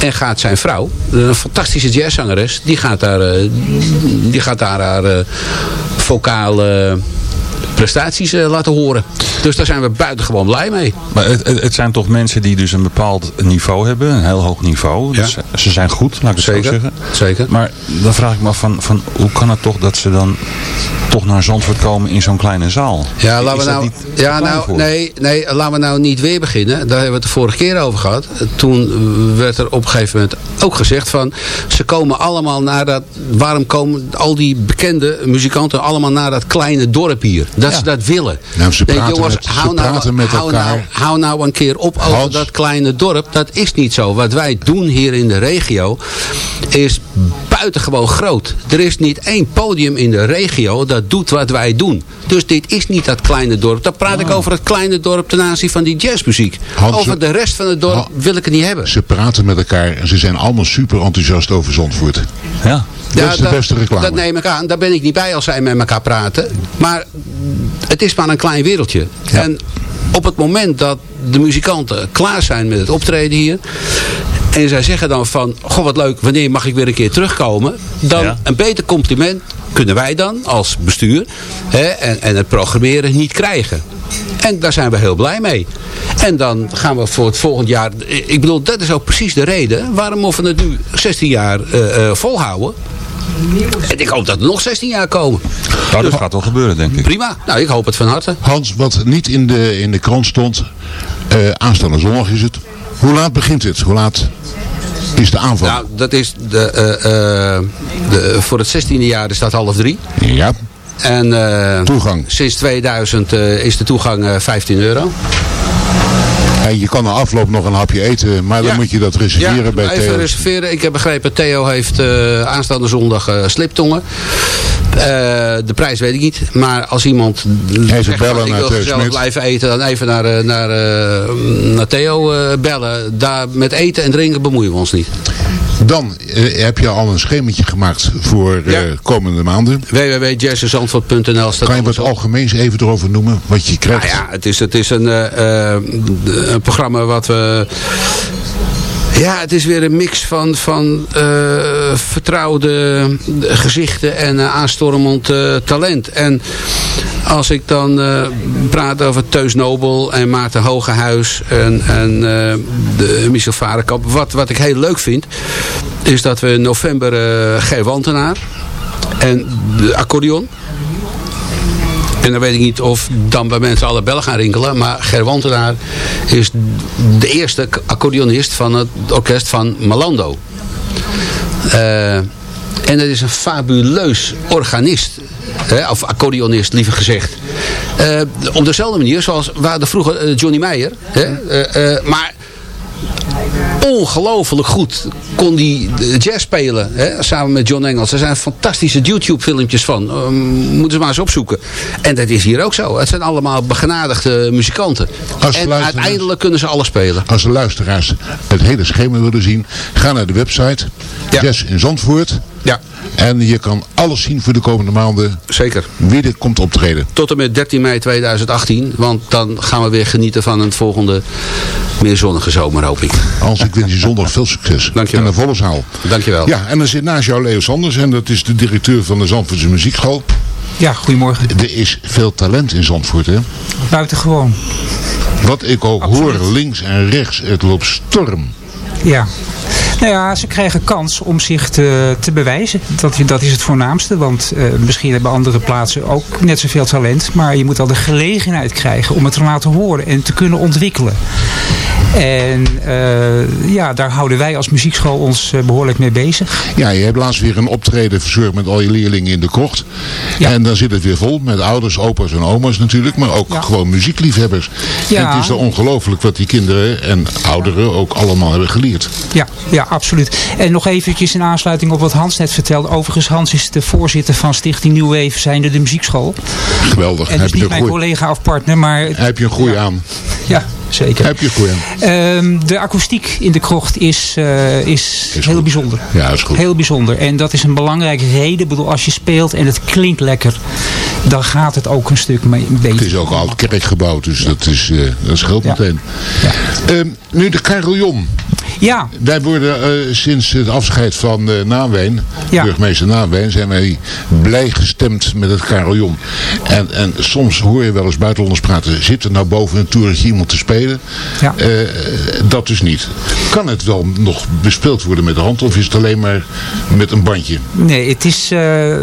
En gaat zijn vrouw, een fantastische jazzzangeres, die gaat daar, die gaat daar haar vocale prestaties eh, laten horen. Dus daar zijn we buitengewoon blij mee. Maar het, het, zijn toch mensen die dus een bepaald niveau hebben, een heel hoog niveau. Dus ze zijn goed, laat ik het Zeker, zo zeggen. Zeker. Maar dan vraag ik me af van, van hoe kan het toch dat ze dan toch naar Zandvoort komen in zo'n kleine zaal? Ja, laten we nou, ja, nou voor? nee, nee, laten we nou niet weer beginnen. Daar hebben we het de vorige keer over gehad. Toen werd er op een gegeven moment ook gezegd van... ze komen allemaal naar dat... waarom komen al die bekende muzikanten allemaal naar dat kleine dorp hier? Dat ze dat willen. Nou, ze praten jongens, met- ze hou, nou, praten met hou, elkaar. nou, hou nou een keer op over Hans. dat kleine dorp. Dat is niet zo. Wat wij doen hier in de regio is buitengewoon groot. Er is niet één podium in de regio dat doet wat wij doen. Dus dit is niet dat kleine dorp. Dan praat ik over het kleine dorp ten aanzien van die jazzmuziek. Hans, over de rest van het dorp wil ik het niet hebben. Ze praten met elkaar en ze zijn allemaal super enthousiast over Zandvoort. Ja. Dat is de dat- beste reclame. Dat neem ik aan. Daar ben ik niet bij als zij met elkaar praten. Maar het is maar een klein wereldje. En op het moment dat de muzikanten klaar zijn met het optreden hier... en zij zeggen dan van... Goh, wat leuk, wanneer mag ik weer een keer terugkomen? Dan een beter compliment kunnen wij dan als bestuur... Hè, en, en het programmeren niet krijgen. En daar zijn we heel blij mee. En dan gaan we voor het volgend jaar... Ik bedoel, dat is ook precies de reden... waarom we het nu 16 jaar eh, eh, volhouden... En ik hoop dat er nog 16 jaar komen. Nou, dat gaat wel gebeuren, denk ik. Prima. Nou, ik hoop het van harte. Hans, wat niet in de, in de krant stond, eh, aanstaande zondag is het. Hoe laat begint het? Hoe laat is de aanvang? Nou, dat is de, eh, eh, de, voor het 16e jaar is dat half drie. Ja. En eh, Toegang. sinds 2000 eh, is de toegang eh, 15 euro. En je kan na afloop nog een hapje eten, maar dan Ja. moet je dat reserveren ja, bij even Theo. reserveren. Ik heb begrepen, Theo heeft eh, aanstaande zondag eh, sliptongen. Eh, de prijs weet ik niet. Maar als iemand zegt, bellen ik wil gezellig blijven eten, dan even naar, eh, naar, eh, naar Theo eh, bellen. Daar met eten en drinken bemoeien we ons niet. Dan eh, heb je al een schemetje gemaakt voor eh, komende maanden. www.jazzzandvoort.nl staat Kan je wat algemeens even erover noemen, wat je krijgt? Nou ja, het is, het is een, eh, een programma wat we... Ja, het is weer een mix van, van eh, vertrouwde gezichten en eh, aanstormend eh, talent. En als ik dan praat over Teus Nobel en Maarten Hogehuis en, en de Michel Varenkamp. Wat, wat ik heel leuk vind, is dat we in november eh Ger Wantenaar en de accordeon. En dan weet ik niet of dan bij mensen alle bellen gaan rinkelen. Maar Ger Wantenaar is de eerste accordeonist van het orkest van Malando. Eh, en dat is een fabuleus organist. Hè, of accordeonist, liever gezegd. Eh, op dezelfde manier zoals we hadden vroeger eh, Johnny Meijer. Hè, maar ongelooflijk goed kon die jazz spelen. Hè, samen met John Engels. Er zijn fantastische YouTube filmpjes van. Ehm, moeten ze maar eens opzoeken. En dat is hier ook zo. Het zijn allemaal begenadigde muzikanten. Als en uiteindelijk kunnen ze alles spelen. Als de luisteraars het hele schema willen zien, ga naar de website. Jazz in Zandvoort. Ja. En je kan alles zien voor de komende maanden. Zeker. Wie er komt optreden. Tot en met 13 mei 2018. Want dan gaan we weer genieten van een volgende meer zonnige zomer hoop ik. Hans, ik wens je zondag veel succes. Dankjewel. En een volle zaal. Dankjewel. Ja, en dan zit naast jou Leo Sanders. En dat is de directeur van de Zandvoortse Muziekschool. Ja, goedemorgen. Er is veel talent in Zandvoort, hè? Buitengewoon. Wat ik ook hoor, links en rechts, het loopt storm. Ja. Nou ja, ze krijgen kans om zich te, te bewijzen. Dat, dat is het voornaamste. Want eh, misschien hebben andere plaatsen ook net zoveel talent. Maar je moet wel de gelegenheid krijgen om het te laten horen en te kunnen ontwikkelen. En eh, ja, daar houden wij als muziekschool ons eh, behoorlijk mee bezig. Ja, je hebt laatst weer een optreden verzorgd met al je leerlingen in de krocht. En dan zit het weer vol met ouders, opa's en oma's natuurlijk. Maar ook gewoon muziekliefhebbers. Ja. En het is zo ongelooflijk wat die kinderen en ouderen ook allemaal hebben geleerd. Ja, ja, absoluut. En nog eventjes in aansluiting op wat Hans net vertelde. Overigens, Hans is de voorzitter van Stichting Nieuw Wave, zijnde de muziekschool. Geweldig. En dus heb, je niet mijn collega of partner, maar... heb je een goede aan? Ja, zeker. Heb je een aan? Ehm, de akoestiek in de krocht is, eh, is, heel bijzonder. Ja, is goed. Heel bijzonder. En dat is een belangrijke reden. Ik bedoel, als je speelt en het klinkt lekker, dan gaat het ook een stuk mee, beter. Het is ook een oud kerkgebouw, dus dat, is, eh, dat scheelt meteen. Ehm, nu de carillon. Ja. Wij worden eh, sinds het afscheid van uh, Ja. burgemeester Naamween, zijn wij blij gestemd met het carillon. En, en soms hoor je wel eens buitenlanders praten, zit er nou boven een torentje iemand te spelen? Ja. Eh, dat dus niet. Kan het wel nog bespeeld worden met de hand of is het alleen maar met een bandje? Nee, het is... eh,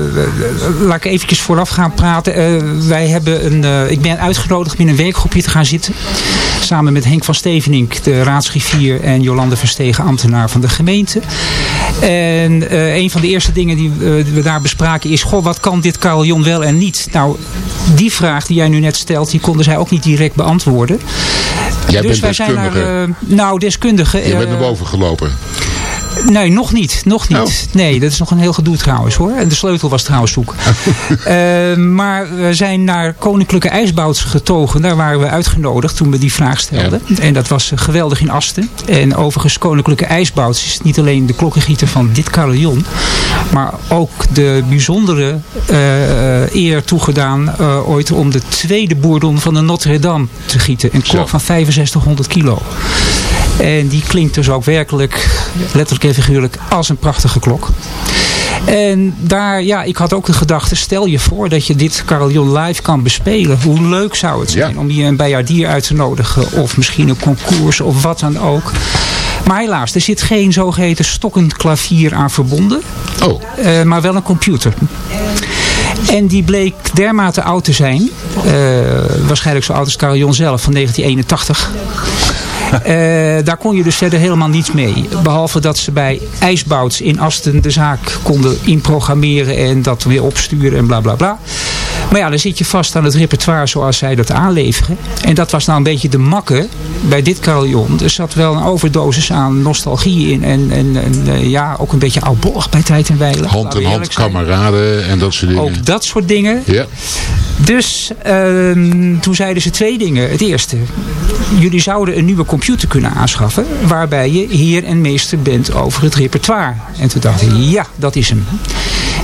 laat ik eventjes vooraf gaan praten. Eh, wij hebben een... ik ben uitgenodigd om in een werkgroepje te gaan zitten. Samen met Henk van Stevenink, de raadsgriffier. En Jolande Verstegen, ambtenaar van de gemeente. En eh, een van de eerste dingen die eh, we daar bespraken is... Goh, wat kan dit carillon wel en niet? Nou, die vraag die jij nu net stelt, die konden zij ook niet direct beantwoorden. Jij dus bent wij zijn naar... deskundige. eh, nou, deskundige. Je bent naar boven gelopen. Nee, nog niet. Nog niet. Nee, dat is nog een heel gedoe trouwens hoor. En de sleutel was trouwens zoek. Eh, maar we zijn naar Koninklijke IJsbouts getogen. Daar waren we uitgenodigd toen we die vraag stelden. En dat was eh, geweldig in Asten. En overigens Koninklijke IJsbouts is niet alleen de klokkengieter van dit carillon. Maar ook de bijzondere eh, eer toegedaan ooit om de tweede boerdon van de Notre Dame te gieten. Een klok van 6500 kilo. En die klinkt dus ook werkelijk, letterlijk en figuurlijk, als een prachtige klok. En daar, ja, ik had ook de gedachte, stel je voor dat je dit carillon live kan bespelen. Hoe leuk zou het zijn om hier een bijaardier uit te nodigen. Of misschien een concours of wat dan ook. Maar helaas, er zit geen zogeheten stokkend klavier aan verbonden. Oh. Eh, maar wel een computer. En die bleek dermate oud te zijn. eh, waarschijnlijk zo oud als carillon zelf van 1981. Eh, daar kon je dus verder helemaal niets mee. Behalve dat ze bij IJsbouts in Asten de zaak konden inprogrammeren en dat weer opsturen en bla bla bla. Maar ja, dan zit je vast aan het repertoire zoals zij dat aanleveren. En dat was nou een beetje de makke bij dit carillon. Er zat wel een overdosis aan nostalgie in. En, en, en eh, ja, ook een beetje oudbollig bij tijd en wijle. Hand in hand, kameraden en dat soort dingen. Ook dat soort dingen. Ja. Dus ehm, toen zeiden ze twee dingen. Het eerste, jullie zouden een nieuwe computer kunnen aanschaffen. Waarbij je heer en meester bent over het repertoire. En toen dacht ik, ja, dat is hem.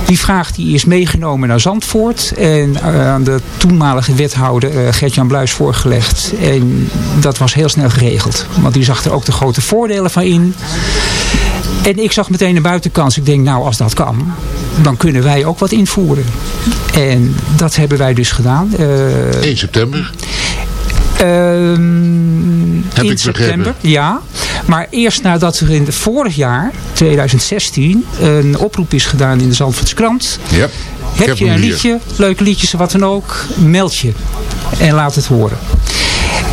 Die vraag die is meegenomen naar Zandvoort. En eh, aan de toenmalige wethouder eh, Gert-Jan Bluis voorgelegd. En dat was heel snel geregeld. Want die zag er ook de grote voordelen van in. En ik zag meteen een buitenkans. Ik denk, nou, als dat kan, dan kunnen wij ook wat invoeren. En dat hebben wij dus gedaan. Eh, 1 september. Ehm, Heb in ik september, begrepen. ja. Maar eerst nadat er in vorig jaar, 2016, een oproep is gedaan in de Zandvoortse krant. Ja. Heb je een liedje, leuke liedjes, wat dan ook, meld je. En laat het horen.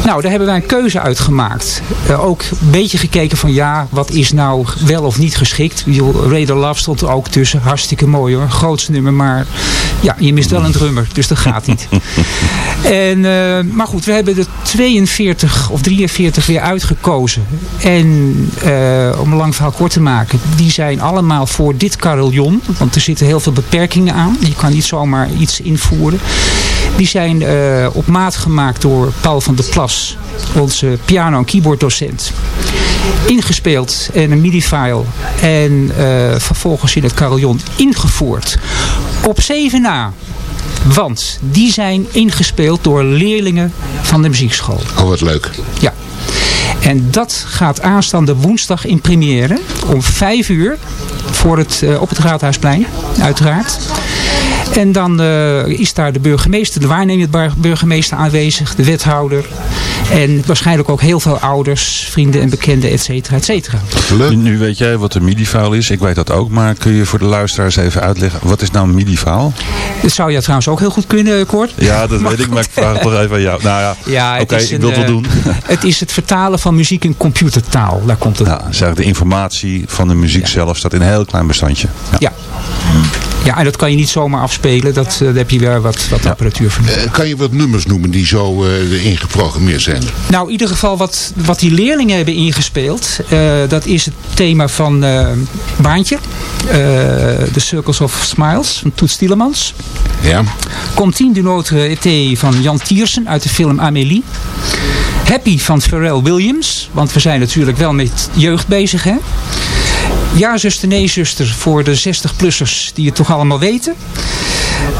Nou, daar hebben wij een keuze uitgemaakt. Eh, ook een beetje gekeken van ja, wat is nou wel of niet geschikt. Raider Love stond er ook tussen. Hartstikke mooi hoor. Grootste nummer, maar ja, je mist wel een drummer. Dus dat gaat niet. en, eh, maar goed, we hebben er 42 of 43 weer uitgekozen. En eh, om een lang verhaal kort te maken. Die zijn allemaal voor dit carillon. Want er zitten heel veel beperkingen aan. Je kan niet zomaar iets invoeren. Die zijn eh, op maat gemaakt door Paul van der Plas, onze piano- en keyboarddocent. Ingespeeld en een MIDI-file. En eh, vervolgens in het carillon ingevoerd. Op 7 na. Want die zijn ingespeeld door leerlingen van de muziekschool. Oh, wat leuk. Ja. En dat gaat aanstaande woensdag in première. Om 5 uur. Voor het, eh, op het Raadhuisplein. Uiteraard. En dan eh, is daar de burgemeester, de waarnemend burgemeester aanwezig. De wethouder. En waarschijnlijk ook heel veel ouders, vrienden en bekenden, et cetera, et cetera. Nu, nu weet jij wat een MIDI-file is. Ik weet dat ook. Maar kun je voor de luisteraars even uitleggen. Wat is nou een MIDI-file? Dat zou jij trouwens ook heel goed kunnen, Kort. Ja, dat weet ik. Maar ik vraag het toch even aan jou. Nou ja, Ja, oké, is ik wil het wel eh, doen. Het is het vertalen van muziek in computertaal. Daar komt het Ja, eigenlijk de informatie van de muziek zelf staat in een heel klein bestandje. Ja. Ja. Ja, en dat kan je niet zomaar afspelen. Dat, eh, daar heb je weer wat, wat apparatuur voor nodig. Eh, kan je wat nummers noemen die zo eh, erin geprogrammeerd zijn? Nou, in ieder geval wat, wat die leerlingen hebben ingespeeld. dat is het thema van Baantje. The Circles of Smiles van Toets Tielemans. Ja. Contine du Notre été van Jan Tiersen uit de film Amélie. Happy van Pharrell Williams. Want we zijn natuurlijk wel met jeugd bezig, hè? Ja, zuster, nee, zuster. Voor de 60-plussers die het toch allemaal weten.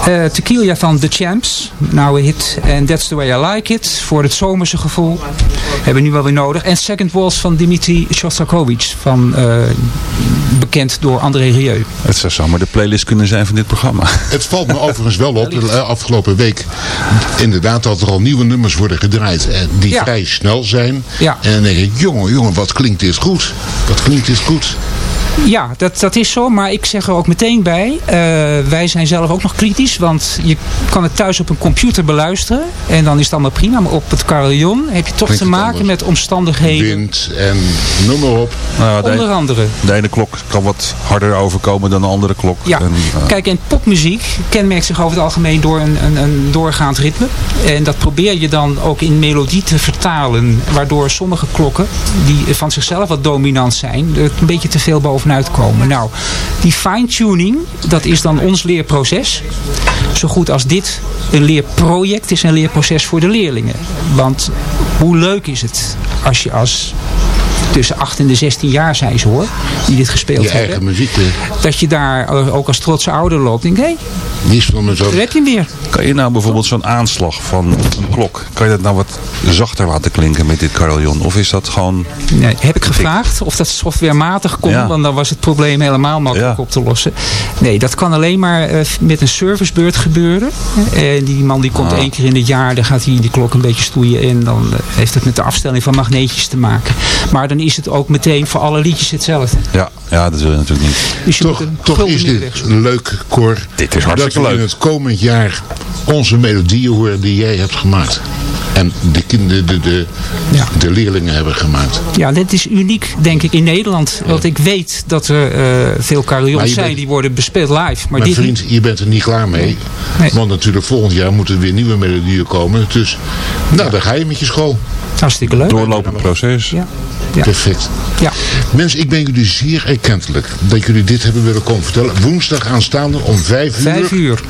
Eh Tequila van The Champs. Nou, een hit. En That's the Way I Like It. Voor het zomerse gevoel. Hebben we nu wel weer nodig. En Second Waltz van Dimitri Shostakovich. Van, eh, bekend door André Rieu. Het zou zomaar de playlist kunnen zijn van dit programma. Het valt me overigens wel op, de eh, afgelopen week, inderdaad dat er al nieuwe nummers worden gedraaid. eh, Die Ja. vrij snel zijn. Ja. En dan denk ik, jongen, jongen, wat klinkt dit goed. Wat klinkt dit goed. Ja, dat, dat is zo. Maar ik zeg er ook meteen bij. eh, wij zijn zelf ook nog kritisch. Want je kan het thuis op een computer beluisteren. En dan is het allemaal prima. Maar op het carillon heb je toch Klinkt te maken met omstandigheden. Wind en noem maar op. Nou, de, Onder andere. de ene klok kan wat harder overkomen dan de andere klok. Ja, En, eh, kijk en popmuziek kenmerkt zich over het algemeen door een, een, een doorgaand ritme. En dat probeer je dan ook in melodie te vertalen. Waardoor sommige klokken, die van zichzelf wat dominant zijn, er een beetje te veel bovenuit komen. Nou, die fine-tuning, dat is dan ons leerproces. Zo goed als dit een leerproject is, een leerproces voor de leerlingen. Want hoe leuk is het als je als tussen 8 en de 16 jaar zijn ze hoor, die dit gespeeld Je hebben eigen muziek. eh, dat je daar eh, ook als trotse ouder loopt. Denk, hé, hey, van me zo. daar heb je hem weer. Kan je nou bijvoorbeeld zo'n aanslag van een klok, kan je dat nou wat zachter laten klinken met dit carillon? Of is dat gewoon... Nee, heb ik gevraagd of dat softwarematig kon, Ja. want dan was het probleem helemaal makkelijk op te lossen. Nee, dat kan alleen maar eh, met een servicebeurt gebeuren. En die man die komt Ah. één keer in het jaar, dan gaat hij die klok een beetje stoeien en dan eh, heeft het met de afstelling van magneetjes te maken. Maar dan is het ook meteen voor alle liedjes hetzelfde. Ja, ja dat wil je natuurlijk niet. Dus je Toch, toch is dit leuk, Cor. Dit is hartstikke dat we in leuk. het komend jaar onze melodieën horen die jij hebt gemaakt. En de, kinderen, de, de, Ja. de leerlingen hebben gemaakt. Ja, dit is uniek, denk ik, in Nederland. Want ik weet dat er eh, veel carillons zijn bent- die worden bespeeld live. Maar, Maar dit vriend, je bent er niet klaar mee. Nee. Want natuurlijk volgend jaar moeten er weer nieuwe melodieën komen. Dus, nou, dan ga je met je school. Hartstikke leuk. Doorlopend proces. Ja. Ja. Perfect. Ja. Mensen, ik ben jullie zeer erkentelijk dat jullie dit hebben willen komen vertellen. Woensdag aanstaande om vijf uur. Vijf uur.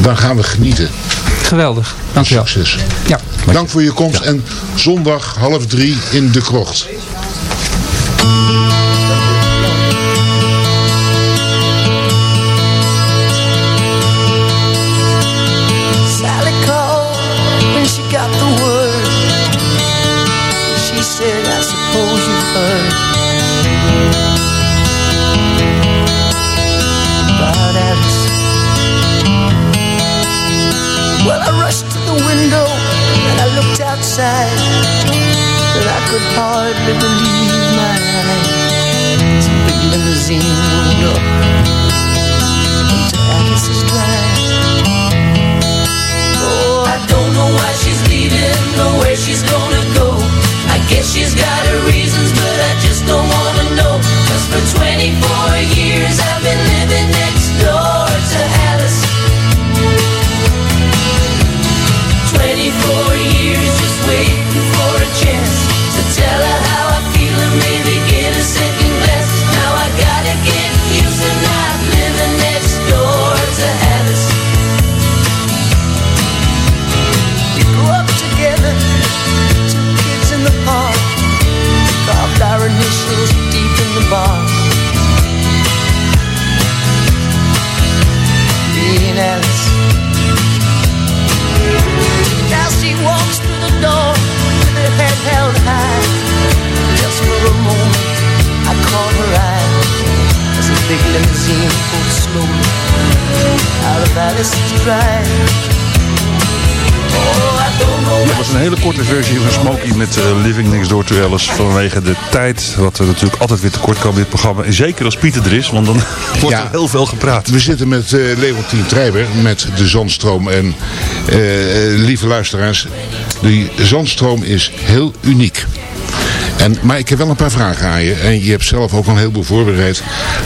Dan gaan we genieten. Geweldig. Dankjewel. Succes. Ja. Dank voor je komst en zondag half drie in de krocht. Eh, Living Next Door Alice. Vanwege de tijd, wat we natuurlijk altijd weer tekort komen in dit programma. En zeker als Pieter er is, want dan wordt er heel veel gepraat. We zitten met uh, Leontien Treiber, met de Zandstroom. En eh, lieve luisteraars, die Zandstroom is heel uniek. En, maar ik heb wel een paar vragen aan je. En je hebt zelf ook al een heleboel voorbereid.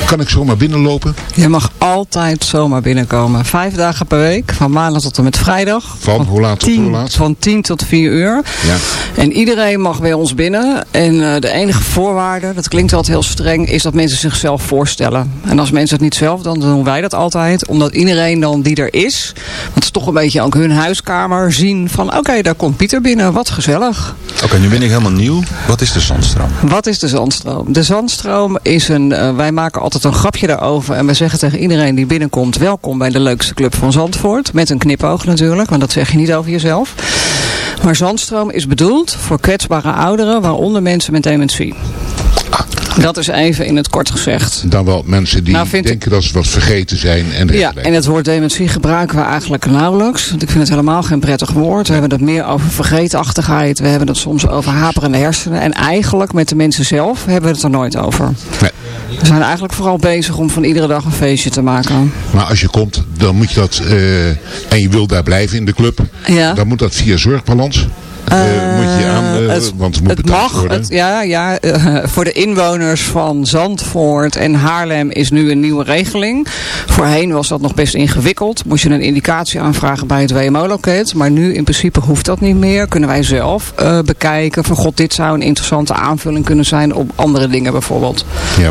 Kan ik zomaar binnenlopen? Je mag altijd zomaar binnenkomen. Vijf dagen per week, van maandag tot en met vrijdag. Van, hoe laat tot tien, hoe laat? Van 10 tot 4 uur. Ja. En iedereen mag bij ons binnen. En eh, de enige voorwaarde, dat klinkt altijd heel streng, is dat mensen zichzelf voorstellen. En als mensen het niet zelf, dan doen wij dat altijd. Omdat iedereen dan die er is, want het is toch een beetje ook hun huiskamer, zien van oké, daar komt Pieter binnen, wat gezellig. Oké, nu ben ik helemaal nieuw. Wat is de Wat is de zandstroom? De zandstroom is een, eh, wij maken altijd een grapje daarover. En we zeggen tegen iedereen die binnenkomt, welkom bij de leukste club van Zandvoort. Met een knipoog natuurlijk, want dat zeg je niet over jezelf. Maar zandstroom is bedoeld voor kwetsbare ouderen, waaronder mensen met dementie. Dat is even in het kort gezegd. Dan wel mensen die Nou, ik- denken dat ze wat vergeten zijn. En Ja, en het woord dementie gebruiken we eigenlijk nauwelijks. Want ik vind het helemaal geen prettig woord. We hebben het meer over vergeetachtigheid. We hebben het soms over haperende hersenen. En eigenlijk met de mensen zelf hebben we het er nooit over. Nee. We zijn eigenlijk vooral bezig om van iedere dag een feestje te maken. Maar als je komt, dan moet je dat, eh, en je wil daar blijven in de club, Ja. dan moet dat via zorgbalans. Eh, moet je aan, eh, het, want het moet het betaald mag, worden. het, ja, ja eh, voor de inwoners van Zandvoort en Haarlem is nu een nieuwe regeling. Voorheen was dat nog best ingewikkeld. Moest je een indicatie aanvragen bij het WMO-loket. Maar nu in principe hoeft dat niet meer. Kunnen wij zelf bekijken van god, dit zou een interessante aanvulling kunnen zijn op andere dingen bijvoorbeeld. Ja.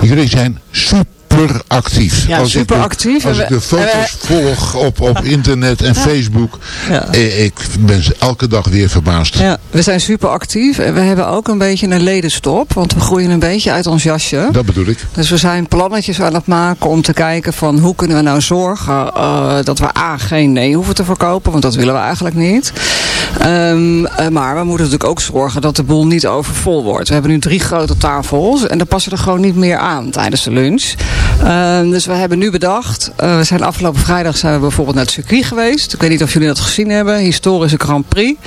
Jullie zijn super actief. Ja, als ik de- super actief. Als ik de foto's volg op, op internet en Facebook, eh, ik ben elke dag weer verbaasd. Ja, we zijn super actief en we hebben ook een beetje een ledenstop. Want we groeien een beetje uit ons jasje. Dat bedoel ik. Dus we zijn plannetjes aan het maken om te kijken van hoe kunnen we nou zorgen eh, dat we A, geen nee hoeven te verkopen. Want dat willen we eigenlijk niet. Ehm, eh, maar we moeten natuurlijk ook zorgen dat de boel niet overvol wordt. We hebben nu drie grote tafels en daar passen er gewoon niet meer aan tijdens de lunch. Ehm, dus we hebben nu bedacht, eh, we zijn afgelopen vrijdag zijn we bijvoorbeeld naar het circuit geweest. Ik weet niet of jullie dat gezien hebben. Historische Grand Prix.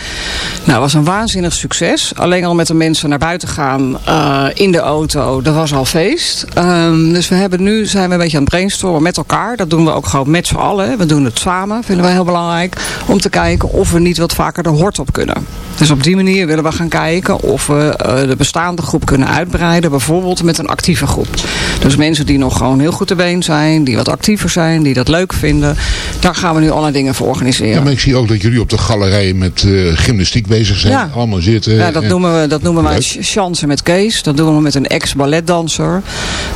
Nou, was een waanzinnig succes. Alleen al met de mensen naar buiten gaan eh, in de auto, dat was al feest. Ehm, dus we hebben nu zijn we een beetje aan het brainstormen met elkaar. Dat doen we ook gewoon met z'n allen. We doen het samen, vinden wij heel belangrijk. Om te kijken of we niet wat vaker de hort op kunnen. Dus op die manier willen we gaan kijken of we eh, de bestaande groep kunnen uitbreiden. Bijvoorbeeld met een actieve groep. Dus mensen die nog gewoon heel goed te been zijn, die wat actiever zijn, die dat leuk vinden. Daar gaan we nu allerlei dingen voor organiseren. Ja, maar ik zie ook dat jullie op de galerij met eh, gymnastiek bezig zijn. Ja. Allemaal zitten. Ja, dat en- noemen we, dat noemen wij chansen met Kees. Dat doen we met een ex-balletdanser.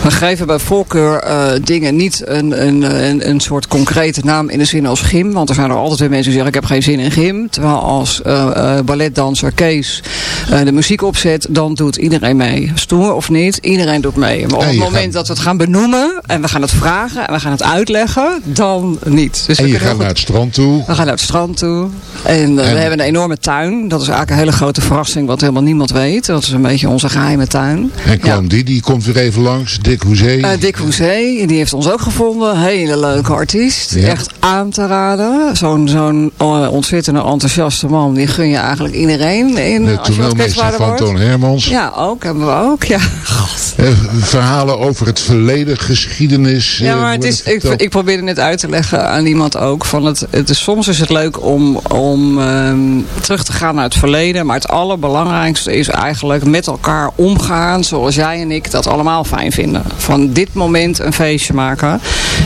We geven bij voorkeur eh, dingen niet een, een, een, een soort concrete naam in de zin als gym. Want er zijn er altijd weer mensen die zeggen ik heb geen zin in gym. Terwijl als eh, eh, balletdanser Kees eh, de muziek opzet, dan doet iedereen mee. Stoer of niet, iedereen doet mee. Maar op het moment dat we het gaan benoemen en we gaan het vragen en we gaan het uitleggen, dan niet. Dus we en je gaat goed- naar het strand toe. we gaan naar het strand toe. En, eh, En- we hebben een enorme tuin. Dat is eigenlijk een hele grote verrassing wat helemaal niemand weet. Dat is een beetje onze geheime tuin. En kwam die, die komt weer even langs. Dick Hoezee. Eh Dick Hoezee, die heeft ons ook gevonden. Hele leuke artiest. Ja. Echt aan te raden. Zo'n zo'n eh, ontzettende enthousiaste man. Die gun je eigenlijk iedereen. In, de toneelmeester van. Toon Hermans. Ja, ook. Hebben we ook. Ja, Eh, verhalen over het verleden, geschiedenis. Ja, eh, maar het is, ik, ik probeerde net uit te leggen aan iemand ook. Van het, het is, soms is het leuk om, om ehm, terug te gaan naar het verleden. Maar het allerbelangrijkste is eigenlijk met elkaar omgaan. Zoals jij en ik dat allemaal fijn vinden. Van dit moment een feestje maken.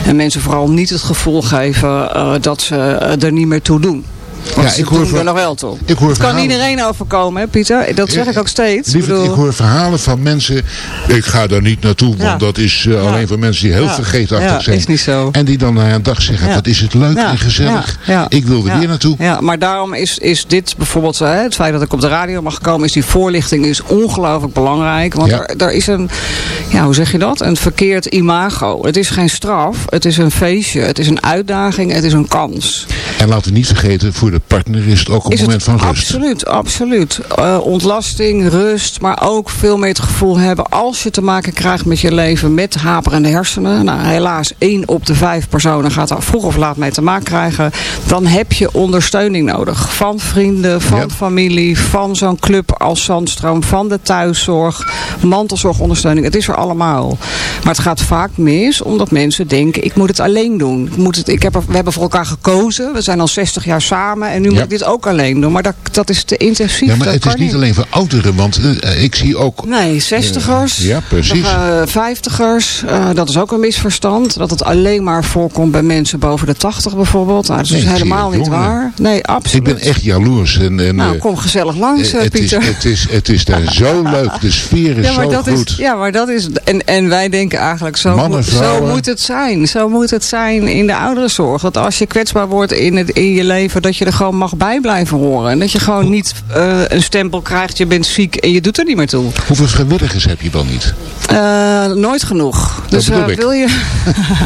En mensen vooral niet het gevoel geven eh, dat ze eh, er niet meer toe doen. Want Ja, ik hoor er nog wel toe. ik hoor het kan iedereen overkomen, hè, Pieter? Dat zeg ik ook steeds. Ik Lieverd, bedoel- ik hoor verhalen van mensen. Ik ga daar niet naartoe, want dat is eh, alleen voor mensen die heel vergeetachtig Ja, zijn. is niet zo. En die dan na een dag zeggen. Wat is het leuk en gezellig. Ik wil er weer naartoe. Ja, maar daarom is, is dit bijvoorbeeld, hè, het feit dat ik op de radio mag komen, is die voorlichting is ongelooflijk belangrijk. Want er, er is een, ja, hoe zeg je dat? Een verkeerd imago. Het is geen straf, het is een feestje, het is een uitdaging, het is een kans. En laten we niet vergeten, voor de partner is het ook een Is moment van rust. Absoluut, absoluut. Eh, ontlasting, rust, maar ook veel meer het gevoel hebben als je te maken krijgt met je leven met haperende hersenen. Nou, helaas één op de vijf personen gaat daar vroeg of laat mee te maken krijgen. Dan heb je ondersteuning nodig. Van vrienden, van familie, van zo'n club als Zandstroom, van de thuiszorg, mantelzorgondersteuning. Het is er allemaal. Maar het gaat vaak mis omdat mensen denken ik moet het alleen doen. Ik moet het, ik heb we hebben voor elkaar gekozen. We zijn al 60 jaar samen en nu moet ik dit ook alleen doen. Maar dat, dat is te intensief. Ja, maar dat het is niet alleen voor ouderen, want eh, ik zie ook... Nee, zestigers. Ja, precies. eh, Vijftigers. eh, dat is ook een misverstand. Dat het alleen maar voorkomt bij mensen boven de 80 bijvoorbeeld. Nou, dat is Nee, dus helemaal niet jongeren. waar. Nee, absoluut. Ik ben echt jaloers. En, en, Nou, eh, kom gezellig langs, eh, eh, het, is, Pieter. het, is, het is daar zo leuk. De sfeer is ja, maar zo dat goed. Is, ja, maar dat is... En, en wij denken eigenlijk, zo, Mannen, moet, zo moet het zijn. Zo moet het zijn in de ouderenzorg. Dat als je kwetsbaar wordt in, het, in je leven, dat je er gewoon mag bij blijven horen. En dat je gewoon niet eh, een stempel krijgt, je bent ziek en je doet er niet meer toe. Hoeveel vrijwilligers heb je wel niet? Eh, nooit genoeg. Dus bedoel eh, wil je.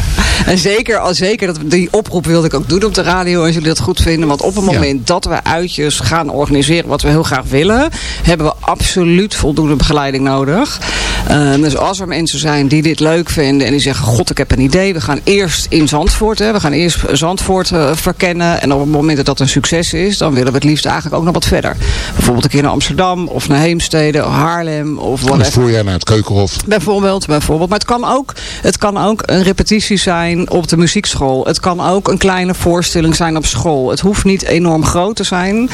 en zeker, al zeker dat, die oproep wilde ik ook doen op de radio als jullie dat goed vinden. Want op het moment dat we uitjes gaan organiseren, wat we heel graag willen, hebben we absoluut voldoende begeleiding nodig. Eh, dus als er mensen zijn die dit leuk vinden en die zeggen: God, ik heb een idee. We gaan eerst in Zandvoort. Hè, we gaan eerst Zandvoort eh, verkennen. En op het moment dat dat een succes is, dan willen we het liefst eigenlijk ook nog wat verder. Bijvoorbeeld een keer naar Amsterdam of naar Heemstede, Haarlem of Het whatever. voorjaar naar het Keukenhof. Bijvoorbeeld, bijvoorbeeld. Maar het kan, ook, het kan ook een repetitie zijn op de muziekschool. Het kan ook een kleine voorstelling zijn op school. Het hoeft niet enorm groot te zijn.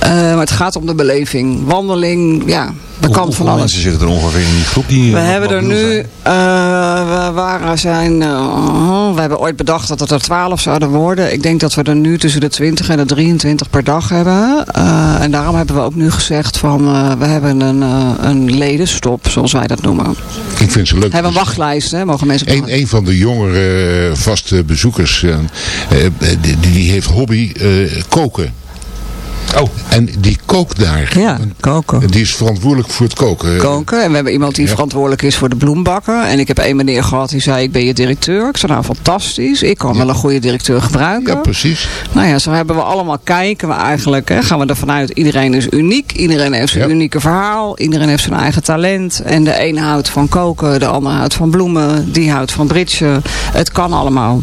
eh, maar het gaat om de beleving. Wandeling, ja, dat kan van alles. mensen zitten er ongeveer in die groep die... We hebben er nu, eh, we waren zijn, eh, we hebben ooit bedacht dat het er 12 zouden worden. Ik denk dat we er nu tussen de 20 en de 23 per dag hebben. Eh, en daarom hebben we ook nu gezegd van, we hebben een, een ledenstop, zoals wij dat noemen. Ik vind ze leuk. We hebben een wachtlijst, hè, mogen mensen Een, een van de jongere vaste bezoekers, die, die heeft hobby koken. Oh. En die kookt daar. Ja, koken. Die is verantwoordelijk voor het koken. koken. En we hebben iemand die verantwoordelijk is voor de bloembakken. En ik heb een meneer gehad die zei, ik ben je directeur. Ik zei, nou fantastisch. Ik kan wel een goede directeur gebruiken. Ja, precies. Nou ja, zo hebben we allemaal kijken we eigenlijk. Hè, gaan we ervan uit, iedereen is uniek. Iedereen heeft zijn unieke verhaal. Iedereen heeft zijn eigen talent. En de een houdt van koken, de ander houdt van bloemen. Die houdt van bridgen. Het kan allemaal.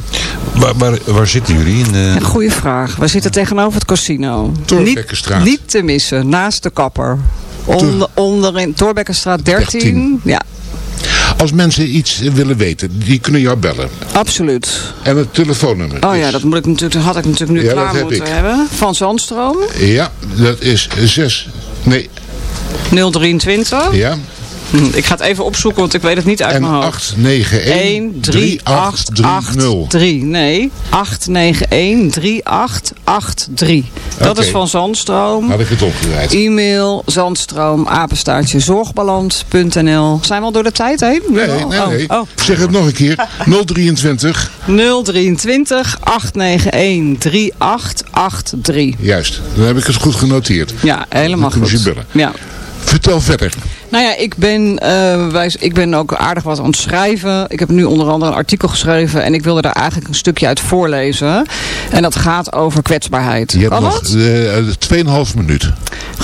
Waar, waar, waar zitten jullie? In de... Een goede vraag. We zitten tegenover het casino. Niet, niet te missen, naast de kapper. Onder, onderin Torbekkenstraat 13. 13. Ja, Als mensen iets willen weten, die kunnen jou bellen. absoluut. En het telefoonnummer. Oh ja, dat moet ik natuurlijk, dat had ik natuurlijk nu Ja, klaar heb moeten hebben. Van Zandstroom, Ja, dat is 6. Nee, 023. ja. Hm, Ik ga het even opzoeken, want ik weet het niet uit En mijn hoofd. 891 1 3 8 8 3830. 3. Nee, 891 3883. Dat is van Zandstroom. Had ik het opgedraaid. E-mail, zandstroom, apenstaartje, zorgbalans.nl. Zijn we al door de tijd heen? Nee, nee, nee. Oh, oh. Zeg het nog een keer. 023. 023 891 3883. Juist, dan heb ik het goed genoteerd. Ja, helemaal Dan goed. je bellen. Ja. Vertel verder. Nou ja, ik ben, eh, wij, ik ben ook aardig wat aan het schrijven. Ik heb nu onder andere een artikel geschreven en ik wilde daar eigenlijk een stukje uit voorlezen. En dat gaat over kwetsbaarheid. Je hebt nog dat? eh, 2,5 minuut.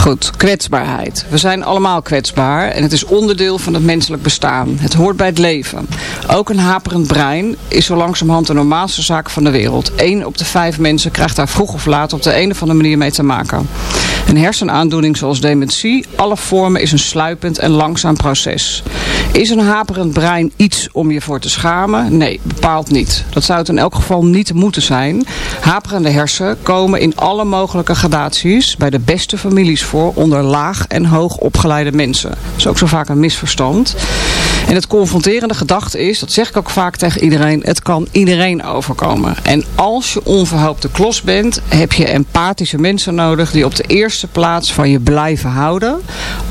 Goed, kwetsbaarheid. We zijn allemaal kwetsbaar en het is onderdeel van het menselijk bestaan. Het hoort bij het leven. Ook een haperend brein is zo langzamerhand de normaalste zaak van de wereld. Eén op de vijf mensen krijgt daar vroeg of laat op de een of andere manier mee te maken. Een hersenaandoening zoals dementie, alle vormen is een sluipend en langzaam proces. Is een haperend brein iets om je voor te schamen? Nee, bepaald niet. Dat zou het in elk geval niet moeten zijn. Haperende hersen komen in alle mogelijke gradaties bij de beste families voor onder laag en hoog opgeleide mensen. Dat is ook zo vaak een misverstand. En het confronterende gedachte is, dat zeg ik ook vaak tegen iedereen, het kan iedereen overkomen. En als je onverhoopte klos bent, heb je empathische mensen nodig die op de eerste plaats van je blijven houden.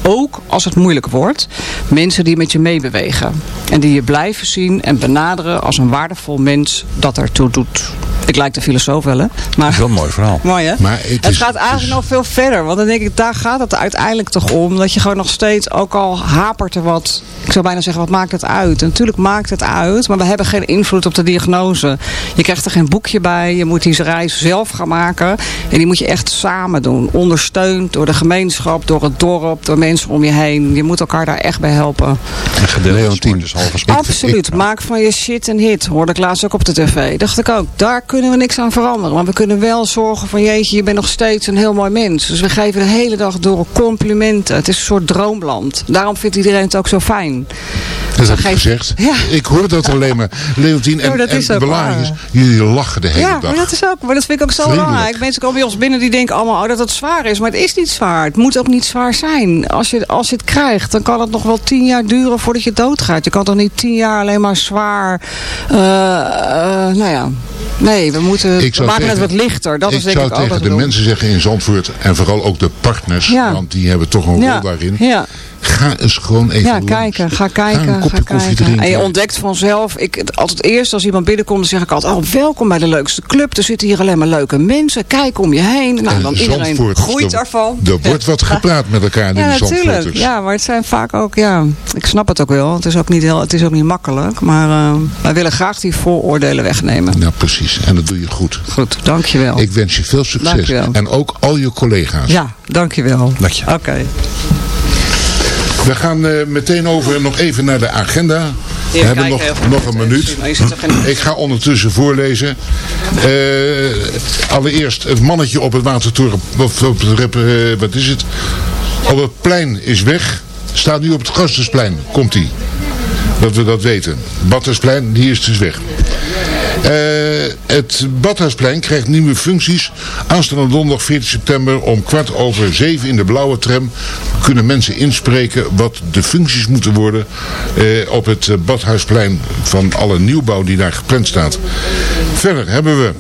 Ook als het moeilijk wordt. Mensen die met je meebewegen. En die je blijven zien en benaderen als een waardevol mens dat ertoe doet. Ik lijk de filosoof wel, hè? Maar, Wel een mooi verhaal. Mooi, hè? Maar het Het is- gaat eigenlijk nog veel verder. Want dan denk ik, daar gaat het uiteindelijk toch om. Dat je gewoon nog steeds, ook al hapert er wat. Ik zou bijna zeggen, wat maakt het uit? En natuurlijk maakt het uit. Maar we hebben geen invloed op de diagnose. Je krijgt er geen boekje bij. Je moet die reis zelf gaan maken. En die moet je echt samen doen. Ondersteund door de gemeenschap, door het dorp, door mensen om je heen. Je moet elkaar daar echt bij helpen. En gedeeld is dus halve Absoluut. Maak van je shit een hit. Hoorde ik laatst ook op de tv. Dacht ik ook. Daar kunnen we niks aan veranderen. Maar we kunnen wel zorgen van jeetje, je bent nog steeds een heel mooi mens. Dus we geven de hele dag door complimenten. Het is een soort droomland. Daarom vindt iedereen het ook zo fijn. Dat heb ik gezegd. Ja. Ik hoor dat alleen maar. Leontien, en, Ja, en is, jullie lachen de hele Ja, dag. maar dat, is ook, maar dat vind ik ook zo belangrijk. Mensen komen bij ons binnen die denken allemaal oh, dat het zwaar is. Maar het is niet zwaar. Het moet ook niet zwaar zijn. Als je, als je het krijgt, dan kan het nog wel tien jaar duren voordat je doodgaat. Je kan toch niet tien jaar alleen maar zwaar... eh, eh, nou ja, nee, we moeten maken tegen- het wat lichter. Dat ik is denk zou ik tegen de doen. mensen zeggen in Zandvoort, en vooral ook de partners, Ja. want die hebben toch een Ja, rol daarin. Ga eens gewoon even Ja, langs. kijken. Ga kijken. Ga een kopje ga koffie kijken. drinken. En je ontdekt vanzelf. Ik, altijd eerst als iemand binnenkomt, dan zeg ik altijd: Oh, welkom bij de leukste club. Er zitten hier alleen maar leuke mensen. Kijk om je heen. Nou, En dan iedereen groeit er- daarvan. Er wordt wat gepraat met elkaar in Ja, natuurlijk. Ja, maar het zijn vaak ook, ja, ik snap het ook wel. Het is ook niet, heel, het is ook niet makkelijk. Maar eh, wij willen graag die vooroordelen wegnemen. Nou, precies. En dat doe je goed. Goed, dankjewel. Ik wens je veel succes. Dankjewel. En ook al je collega's. Ja, dankjewel. Dank je. Oké. We gaan eh, meteen over nog even naar de agenda. We hebben nog, nog een minuut. Ik ga ondertussen voorlezen. Eh, allereerst het mannetje op het watertoren. Of op het, rep- eh, wat is het? Op het plein is weg. Staat nu op het Gastensplein. Komt hij. Dat we dat weten. Badhuisplein, die is dus weg. Eh, het Badhuisplein krijgt nieuwe functies. Aanstaande donderdag 14 september om kwart over zeven in de blauwe tram kunnen mensen inspreken wat de functies moeten worden eh, op het Badhuisplein van alle nieuwbouw die daar gepland staat. Verder hebben we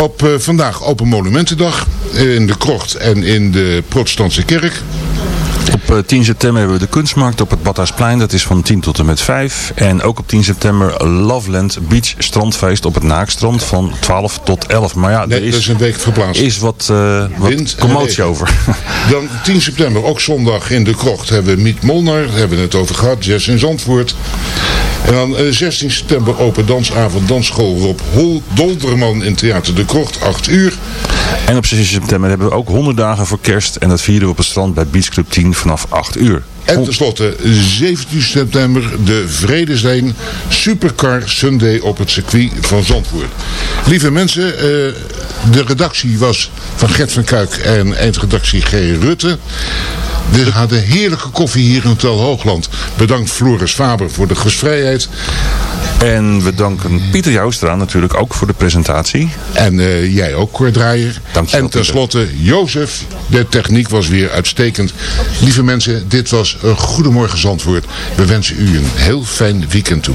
op eh, vandaag Open Monumentendag in de Krocht en in de Protestantse Kerk. Op eh, 10 september hebben we de kunstmarkt op het Badhuisplein. Dat is van 10 tot en met 5. En ook op 10 september Loveland Beach strandfeest op het Naakstrand van 12 tot 11. Maar ja, Nee, er is, een week verplaatst. is wat, eh, wat commotie over. Dan 10 september, ook zondag in de krocht, hebben we Miet Molnar. Daar hebben we het over gehad. Jazz in Zandvoort. En dan eh, 16 september open dansavond dansschool Rob Hol, Dolderman in Theater de Krocht, 8 uur. En op 16 september hebben we ook 100 dagen voor kerst. En dat vieren we op het strand bij Beach Club 10 vanaf 8 uur. En tenslotte 17 september de Vredesleen Supercar Sunday op het circuit van Zandvoort. Lieve mensen, eh, de redactie was van Gert van Kuik en eindredactie G. Rutte. We hadden heerlijke koffie hier in Hotel Hoogland. Bedankt Floris Faber voor de gastvrijheid. En we danken Pieter Joustra natuurlijk ook voor de presentatie. En eh, jij ook, Cor Draaier. Dankjewel, En tenslotte Jozef. De techniek was weer uitstekend. Lieve mensen, dit was een Goedemorgen Zandvoort. We wensen u een heel fijn weekend toe.